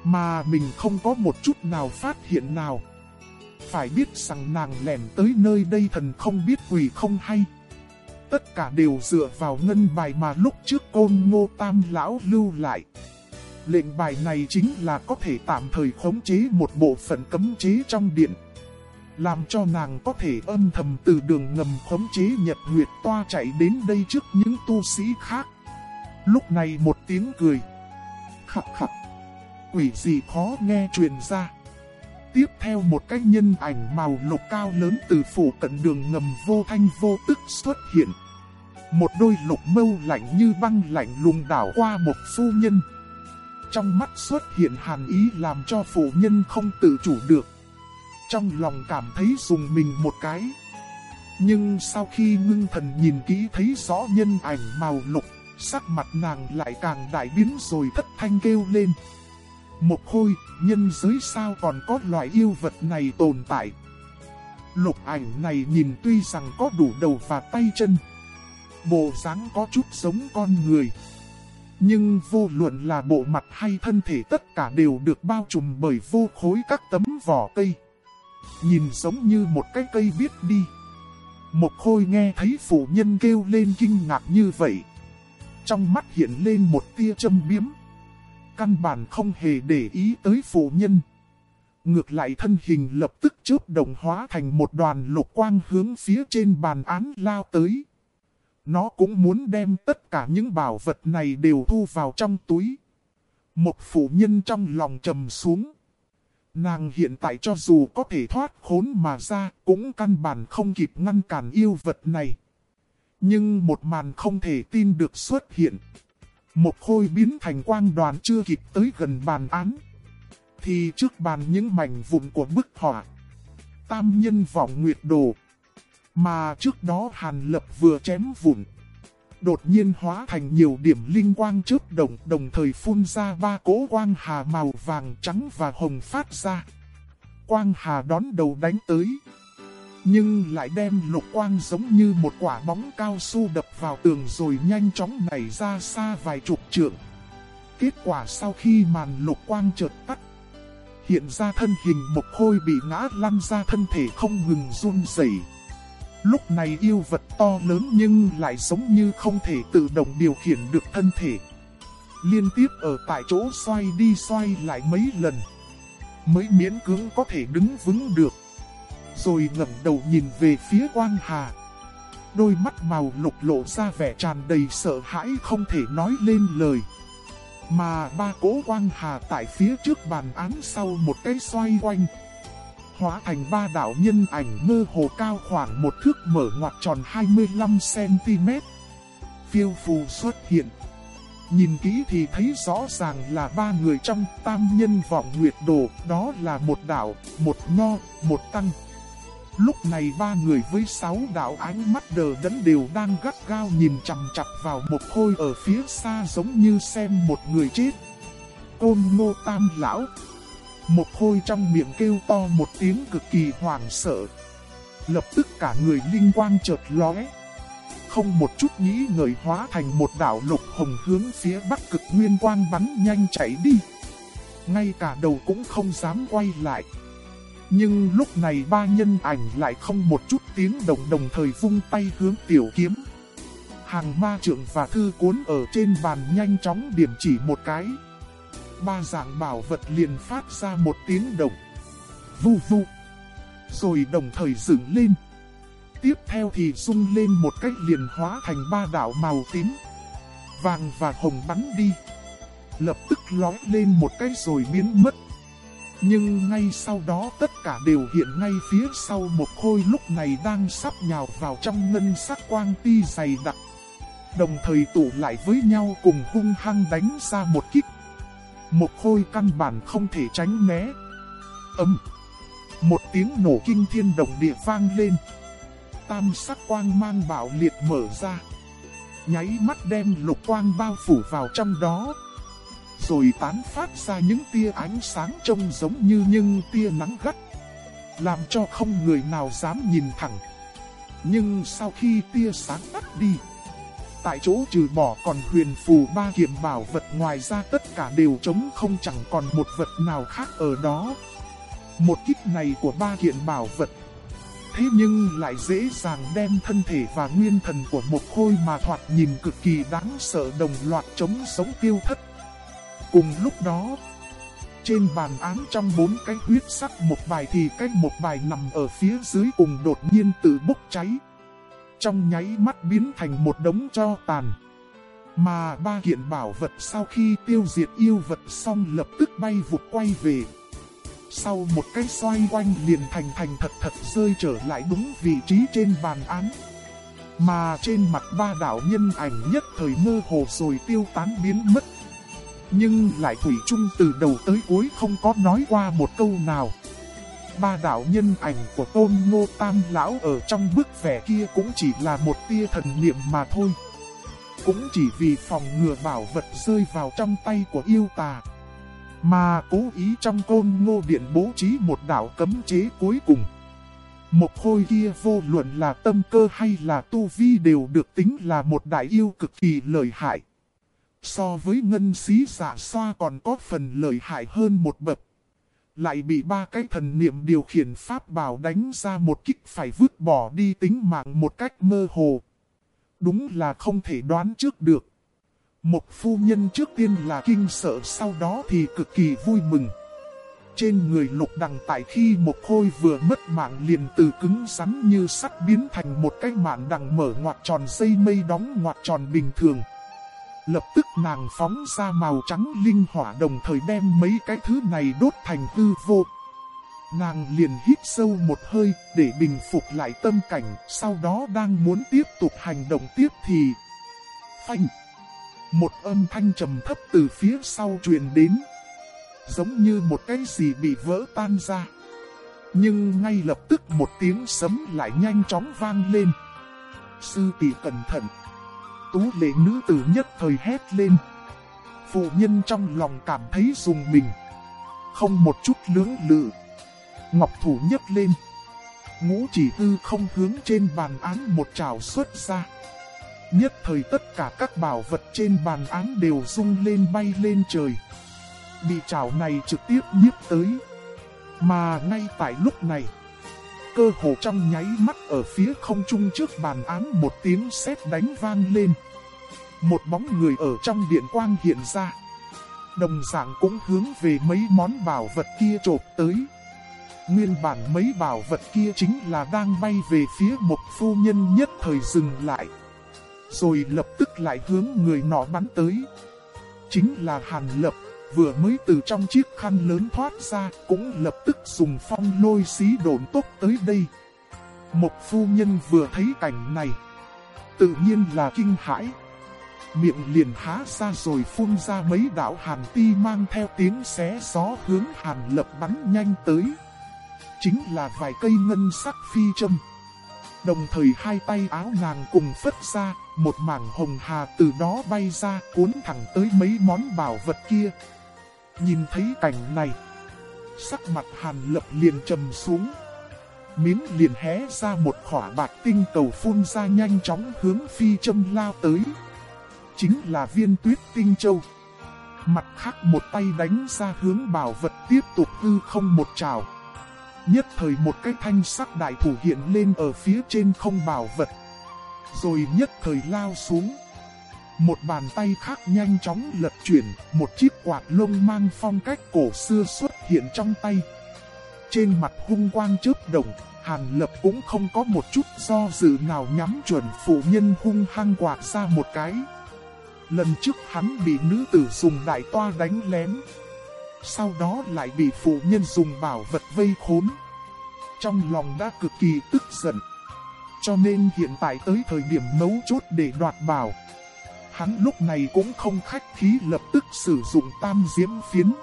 Mà mình không có một chút nào phát hiện nào phải biết rằng nàng lẻn tới nơi đây thần không biết quỷ không hay tất cả đều dựa vào ngân bài mà lúc trước côn ngô tam lão lưu lại. Lệnh bài này chính là có thể tạm thời khống chế một bộ phận cấm chế trong điện. Làm cho nàng có thể âm thầm từ đường ngầm khống chế Nhật Nguyệt Toa chạy đến đây trước những tu sĩ khác. Lúc này một tiếng cười. Khắc khắc. Quỷ gì khó nghe truyền ra. Tiếp theo một cái nhân ảnh màu lục cao lớn từ phủ cận đường ngầm vô thanh vô tức xuất hiện. Một đôi lục mâu lạnh như băng lạnh lùng đảo qua một phu nhân. Trong mắt xuất hiện hàn ý làm cho phụ nhân không tự chủ được. Trong lòng cảm thấy dùng mình một cái. Nhưng sau khi ngưng thần nhìn kỹ thấy rõ nhân ảnh màu lục, sắc mặt nàng lại càng đại biến rồi thất thanh kêu lên. Một khôi, nhân giới sao còn có loại yêu vật này tồn tại. Lục ảnh này nhìn tuy rằng có đủ đầu và tay chân. Bộ dáng có chút giống con người. Nhưng vô luận là bộ mặt hay thân thể tất cả đều được bao trùm bởi vô khối các tấm vỏ cây. Nhìn giống như một cái cây biết đi. Một khôi nghe thấy phụ nhân kêu lên kinh ngạc như vậy. Trong mắt hiện lên một tia châm biếm. Căn bản không hề để ý tới phụ nhân. Ngược lại thân hình lập tức chớp đồng hóa thành một đoàn lục quang hướng phía trên bàn án lao tới. Nó cũng muốn đem tất cả những bảo vật này đều thu vào trong túi. Một phụ nhân trong lòng trầm xuống. Nàng hiện tại cho dù có thể thoát khốn mà ra, cũng căn bản không kịp ngăn cản yêu vật này. Nhưng một màn không thể tin được xuất hiện. Một khôi biến thành quang đoàn chưa kịp tới gần bàn án. Thì trước bàn những mảnh vụn của bức họa. Tam nhân vọng nguyệt đồ. Mà trước đó Hàn Lập vừa chém vụn. Đột nhiên hóa thành nhiều điểm linh quang chớp đồng đồng thời phun ra ba cỗ quang hà màu vàng trắng và hồng phát ra. Quang hà đón đầu đánh tới. Nhưng lại đem lục quang giống như một quả bóng cao su đập vào tường rồi nhanh chóng nảy ra xa vài chục trượng. Kết quả sau khi màn lục quang chợt tắt, hiện ra thân hình một khôi bị ngã lăn ra thân thể không ngừng run rẩy. Lúc này yêu vật to lớn nhưng lại giống như không thể tự động điều khiển được thân thể. Liên tiếp ở tại chỗ xoay đi xoay lại mấy lần. Mới miễn cưỡng có thể đứng vững được. Rồi ngẩng đầu nhìn về phía Quang Hà. Đôi mắt màu lục lộ ra vẻ tràn đầy sợ hãi không thể nói lên lời. Mà ba cố Quang Hà tại phía trước bàn án sau một cái xoay quanh hóa thành ba đạo nhân ảnh mơ hồ cao khoảng một thước mở ngoặt tròn 25cm. Phiêu phù xuất hiện. Nhìn kỹ thì thấy rõ ràng là ba người trong tam nhân vọng nguyệt đồ, đó là một đạo, một nho, một tăng. Lúc này ba người với sáu đạo ánh mắt đờ đẫn đều đang gắt gao nhìn chằm chặp vào một khôi ở phía xa giống như xem một người chết. Côn ngô tam lão, một khôi trong miệng kêu to một tiếng cực kỳ hoảng sợ. Lập tức cả người linh quang chợt lóe. Không một chút nghĩ ngợi hóa thành một đảo lục hồng hướng phía bắc cực nguyên quang bắn nhanh chạy đi. Ngay cả đầu cũng không dám quay lại. Nhưng lúc này ba nhân ảnh lại không một chút tiếng động đồng thời vung tay hướng tiểu kiếm. Hàng ma trượng và thư cuốn ở trên bàn nhanh chóng điểm chỉ một cái ba dạng bảo vật liền phát ra một tiếng động. Vu vu. Rồi đồng thời dựng lên. Tiếp theo thì rung lên một cách liền hóa thành ba đảo màu tím. Vàng và hồng bắn đi. Lập tức lói lên một cái rồi biến mất. Nhưng ngay sau đó tất cả đều hiện ngay phía sau một khôi lúc này đang sắp nhào vào trong ngân sắc quang ti dày đặc. Đồng thời tụ lại với nhau cùng hung hăng đánh ra một kích một khôi căn bản không thể tránh né. Âm. Một tiếng nổ kinh thiên động địa vang lên. Tam sắc quang mang bảo liệt mở ra. Nháy mắt đem lục quang bao phủ vào trong đó. Rồi tán phát ra những tia ánh sáng trông giống như những tia nắng gắt. Làm cho không người nào dám nhìn thẳng. Nhưng sau khi tia sáng tắt đi, Tại chỗ trừ bỏ còn huyền phù ba kiện bảo vật ngoài ra tất cả đều trống không chẳng còn một vật nào khác ở đó. Một kích này của ba kiện bảo vật, Thế nhưng lại dễ dàng đem thân thể và nguyên thần của một khôi mà thoạt nhìn cực kỳ đáng sợ đồng loạt chống sống tiêu thất. Cùng lúc đó, trên bàn án trong bốn cái huyết sắc một bài thì cái một bài nằm ở phía dưới cùng đột nhiên tự bốc cháy. Trong nháy mắt biến thành một đống cho tàn. Mà ba kiện bảo vật sau khi tiêu diệt yêu vật xong lập tức bay vụt quay về. Sau một cái xoay quanh liền thành thành thật thật rơi trở lại đúng vị trí trên bàn án. Mà trên mặt ba đạo nhân ảnh nhất thời mơ hồ rồi tiêu tán biến mất. Nhưng lại Thủy chung từ đầu tới cuối không có nói qua một câu nào. Ba đạo nhân ảnh của tôn ngô tam lão ở trong bức vẽ kia cũng chỉ là một tia thần niệm mà thôi. Cũng chỉ vì phòng ngừa bảo vật rơi vào trong tay của yêu tà. Mà cố ý trong côn ngô điện bố trí một đạo cấm chế cuối cùng. Một khôi kia vô luận là tâm cơ hay là tu vi đều được tính là một đại yêu cực kỳ lợi hại. So với ngân xí giả xoa còn có phần lợi hại hơn một bậc. Lại bị ba cái thần niệm điều khiển pháp bảo đánh ra một kích phải vứt bỏ đi tính mạng một cách mơ hồ. Đúng là không thể đoán trước được. Một phu nhân trước tiên là kinh sợ sau đó thì cực kỳ vui mừng. Trên người lục đằng tại khi một khôi vừa mất mạng liền từ cứng rắn như sắt biến thành một cái mạng đằng mở ngoặt tròn dây mây đóng ngoặt tròn bình thường. Lập tức nàng phóng ra màu trắng linh hỏa đồng thời đem mấy cái thứ này đốt thành hư vô. Nàng liền hít sâu một hơi để bình phục lại tâm cảnh, sau đó đang muốn tiếp tục hành động tiếp thì... Phanh! Một âm thanh trầm thấp từ phía sau truyền đến. Giống như một cái gì bị vỡ tan ra. Nhưng ngay lập tức một tiếng sấm lại nhanh chóng vang lên. Sư tỷ cẩn thận. Tú lệ nữ tử nhất thời hét lên. Phụ nhân trong lòng cảm thấy dùng mình. Không một chút lưỡng lự. Ngọc thủ nhấc lên. Ngũ chỉ tư không hướng trên bàn án một trào xuất ra. Nhất thời tất cả các bảo vật trên bàn án đều rung lên bay lên trời. Bị trào này trực tiếp nhiếp tới. Mà ngay tại lúc này, cơ hồ trong nháy mắt ở phía không trung trước bàn án một tiếng sét đánh vang lên. Một bóng người ở trong điện quang hiện ra. Đồng dạng cũng hướng về mấy món bảo vật kia trộp tới. Nguyên bản mấy bảo vật kia chính là đang bay về phía một phu nhân nhất thời dừng lại. Rồi lập tức lại hướng người nọ bắn tới. Chính là Hàn Lập, vừa mới từ trong chiếc khăn lớn thoát ra, cũng lập tức dùng phong lôi xí đồn tốt tới đây. Một phu nhân vừa thấy cảnh này, tự nhiên là kinh hãi. Miệng liền há ra rồi phun ra mấy đạo hàn ti mang theo tiếng xé gió hướng hàn lập bắn nhanh tới. Chính là vài cây ngân sắc phi châm. Đồng thời hai tay áo nàng cùng phất ra, một mảng hồng hà từ đó bay ra cuốn thẳng tới mấy món bảo vật kia. Nhìn thấy cảnh này, sắc mặt hàn lập liền trầm xuống. Miến liền hé ra một khỏa bạc tinh cầu phun ra nhanh chóng hướng phi châm lao tới. Chính là viên tuyết tinh châu. Mặt khác một tay đánh ra hướng bảo vật tiếp tục hư không một trào. Nhất thời một cái thanh sắc đại thủ hiện lên ở phía trên không bảo vật. Rồi nhất thời lao xuống. Một bàn tay khác nhanh chóng lật chuyển, một chiếc quạt lông mang phong cách cổ xưa xuất hiện trong tay. Trên mặt hung quang chớp động, Hàn Lập cũng không có một chút do dự nào nhắm chuẩn phụ nhân hung hăng quạt ra một cái. Lần trước hắn bị nữ tử dùng đại toa đánh lén, sau đó lại bị phụ nhân dùng bảo vật vây khốn. Trong lòng đã cực kỳ tức giận. Cho nên hiện tại tới thời điểm mấu chốt để đoạt bảo. Hắn lúc này cũng không khách khí lập tức sử dụng tam diễm phiến.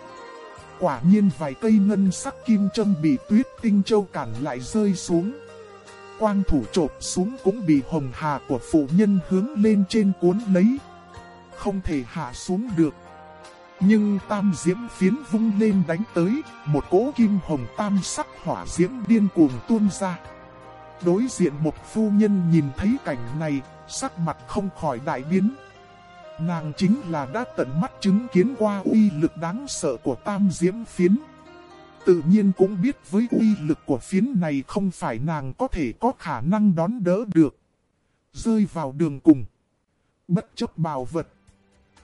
Quả nhiên vài cây ngân sắc kim châm bị tuyết tinh châu cản lại rơi xuống. Quang thủ trộp xuống cũng bị hồng hà của phụ nhân hướng lên trên cuốn lấy. Không thể hạ xuống được. Nhưng tam diễm phiến vung lên đánh tới, một cỗ kim hồng tam sắc hỏa diễm điên cuồng tuôn ra. Đối diện một phu nhân nhìn thấy cảnh này, sắc mặt không khỏi đại biến. Nàng chính là đã tận mắt chứng kiến qua uy lực đáng sợ của tam diễm phiến. tự nhiên cũng biết với uy lực của phiến này không phải nàng có thể có khả năng đón đỡ được. Rơi vào đường cùng. Bất chấp bào vật.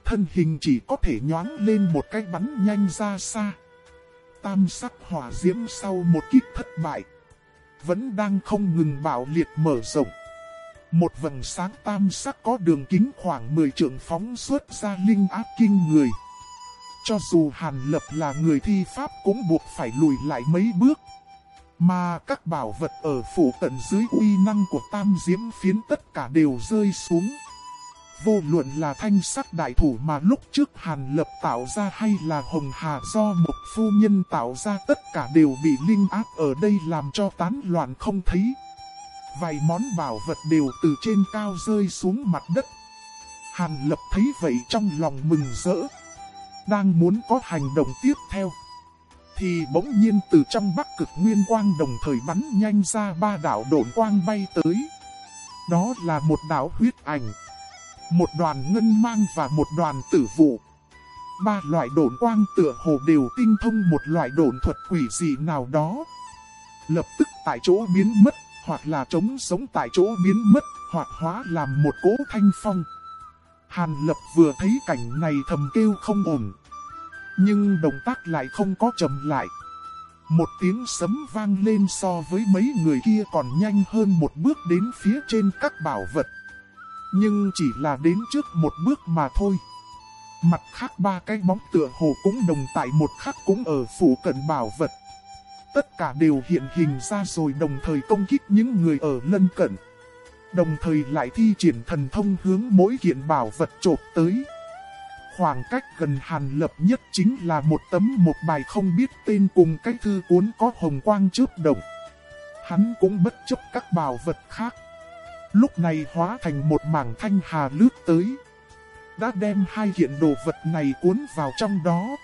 Thân hình chỉ có thể nhoáng lên một cái bắn nhanh ra xa. Tam sắc hỏa diễm sau một kích thất bại. Vẫn đang không ngừng bảo liệt mở rộng. Một vầng sáng tam sắc có đường kính khoảng 10 trượng phóng xuất ra linh áp kinh người. Cho dù Hàn Lập là người thi pháp cũng buộc phải lùi lại mấy bước. Mà các bảo vật ở phủ tận dưới uy năng của tam diễm phiến tất cả đều rơi xuống. Vô luận là thanh sắc đại thủ mà lúc trước Hàn Lập tạo ra hay là Hồng Hà do một phu nhân tạo ra tất cả đều bị linh áp ở đây làm cho tán loạn không thấy. Vài món bảo vật đều từ trên cao rơi xuống mặt đất. Hàn Lập thấy vậy trong lòng mừng rỡ. Đang muốn có hành động tiếp theo. Thì bỗng nhiên từ trong bắc cực nguyên quang đồng thời bắn nhanh ra ba đảo độn quang bay tới. Đó là một đảo huyết ảnh, một đoàn ngân mang và một đoàn tử vụ. Ba loại độn quang tựa hồ đều tinh thông một loại độn thuật quỷ dị nào đó. Lập tức tại chỗ biến mất, hoặc là trống sống tại chỗ biến mất, hoặc hóa làm một cỗ thanh phong. Hàn Lập vừa thấy cảnh này thầm kêu không ổn. Nhưng động tác lại không có chậm lại. Một tiếng sấm vang lên so với mấy người kia còn nhanh hơn một bước đến phía trên các bảo vật. Nhưng chỉ là đến trước một bước mà thôi. Mặt khác ba cái bóng tựa hồ cũng đồng tại một khắc cũng ở phủ cận bảo vật. Tất cả đều hiện hình ra rồi đồng thời công kích những người ở lân cận. Đồng thời lại thi triển thần thông hướng mỗi kiện bảo vật trộp tới. Khoảng cách gần hàn lập nhất chính là một tấm một bài không biết tên cùng cái thư cuốn có hồng quang chớp động. Hắn cũng bất chấp các bảo vật khác. Lúc này hóa thành một mảng thanh hà lướt tới. Đã đem hai kiện đồ vật này cuốn vào trong đó.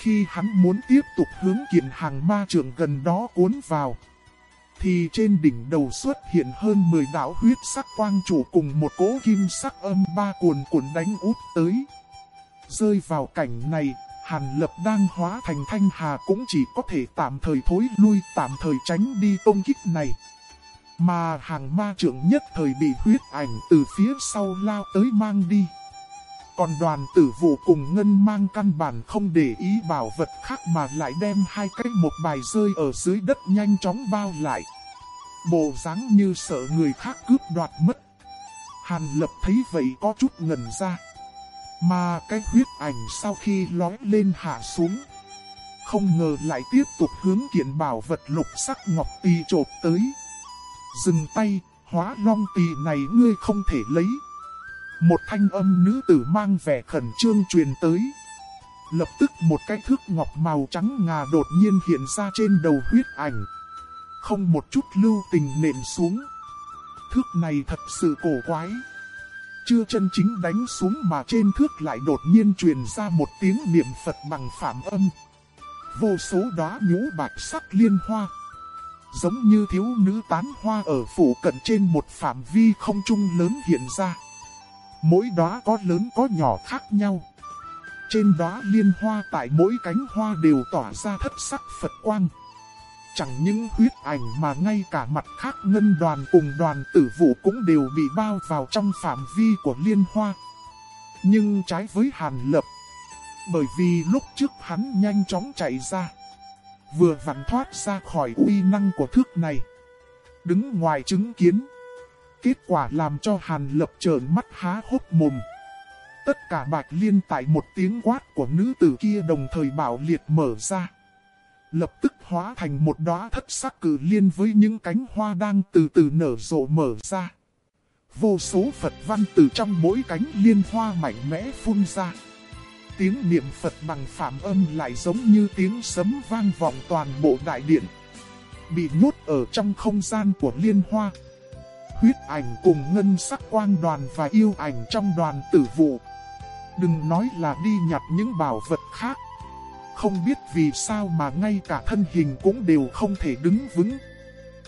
Khi hắn muốn tiếp tục hướng kiện hàng ma trưởng gần đó cuốn vào. Thì trên đỉnh đầu xuất hiện hơn 10 đạo huyết sắc quang chủ cùng một cỗ kim sắc âm ba cuồn cuộn đánh út tới. Rơi vào cảnh này, Hàn Lập đang hóa thành thanh hà cũng chỉ có thể tạm thời thối lui tạm thời tránh đi công kích này. Mà hàng ma trưởng nhất thời bị huyết ảnh từ phía sau lao tới mang đi. Còn đoàn tử vụ cùng ngân mang căn bản không để ý bảo vật khác mà lại đem hai cái một bài rơi ở dưới đất nhanh chóng bao lại. Bộ dáng như sợ người khác cướp đoạt mất. Hàn lập thấy vậy có chút ngần ra. Mà cái huyết ảnh sau khi lói lên hạ xuống. Không ngờ lại tiếp tục hướng kiện bảo vật lục sắc ngọc tì trộp tới. Dừng tay, hóa long tì này ngươi không thể lấy. Một thanh âm nữ tử mang vẻ khẩn trương truyền tới. Lập tức một cái thước ngọc màu trắng ngà đột nhiên hiện ra trên đầu huyết ảnh. Không một chút lưu tình nện xuống. Thước này thật sự cổ quái. Chưa chân chính đánh xuống mà trên thước lại đột nhiên truyền ra một tiếng niệm Phật bằng phạm âm. Vô số đóa nhũ bạch sắc liên hoa. Giống như thiếu nữ tán hoa ở phủ cận trên một phạm vi không trung lớn hiện ra. Mỗi đóa có lớn có nhỏ khác nhau. Trên đó liên hoa tại mỗi cánh hoa đều tỏa ra thất sắc Phật quang. Chẳng những huyết ảnh mà ngay cả mặt khác ngân đoàn cùng đoàn tử vụ cũng đều bị bao vào trong phạm vi của liên hoa. Nhưng trái với Hàn Lập, bởi vì lúc trước hắn nhanh chóng chạy ra, vừa vặn thoát ra khỏi uy năng của thước này. Đứng ngoài chứng kiến, kết quả làm cho Hàn Lập trợn mắt há hốc mồm. Tất cả bạch liên tại một tiếng quát của nữ tử kia đồng thời bảo liệt mở ra lập tức hóa thành một đóa thất sắc cử liên với những cánh hoa đang từ từ nở rộ mở ra. Vô số Phật văn từ trong mỗi cánh liên hoa mạnh mẽ phun ra. Tiếng niệm Phật bằng phạm âm lại giống như tiếng sấm vang vọng toàn bộ đại điện. Bị nhốt ở trong không gian của liên hoa. Huyết ảnh cùng ngân sắc quang đoàn và yêu ảnh trong đoàn tử vụ. Đừng nói là đi nhặt những bảo vật khác không biết vì sao mà ngay cả thân hình cũng đều không thể đứng vững.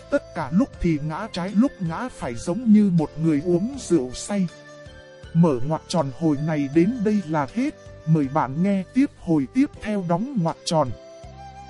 Tất cả lúc thì ngã trái lúc ngã phải giống như một người uống rượu say. Mở ngoặc tròn hồi này đến đây là hết. Mời bạn nghe tiếp hồi tiếp theo đóng ngoặc tròn.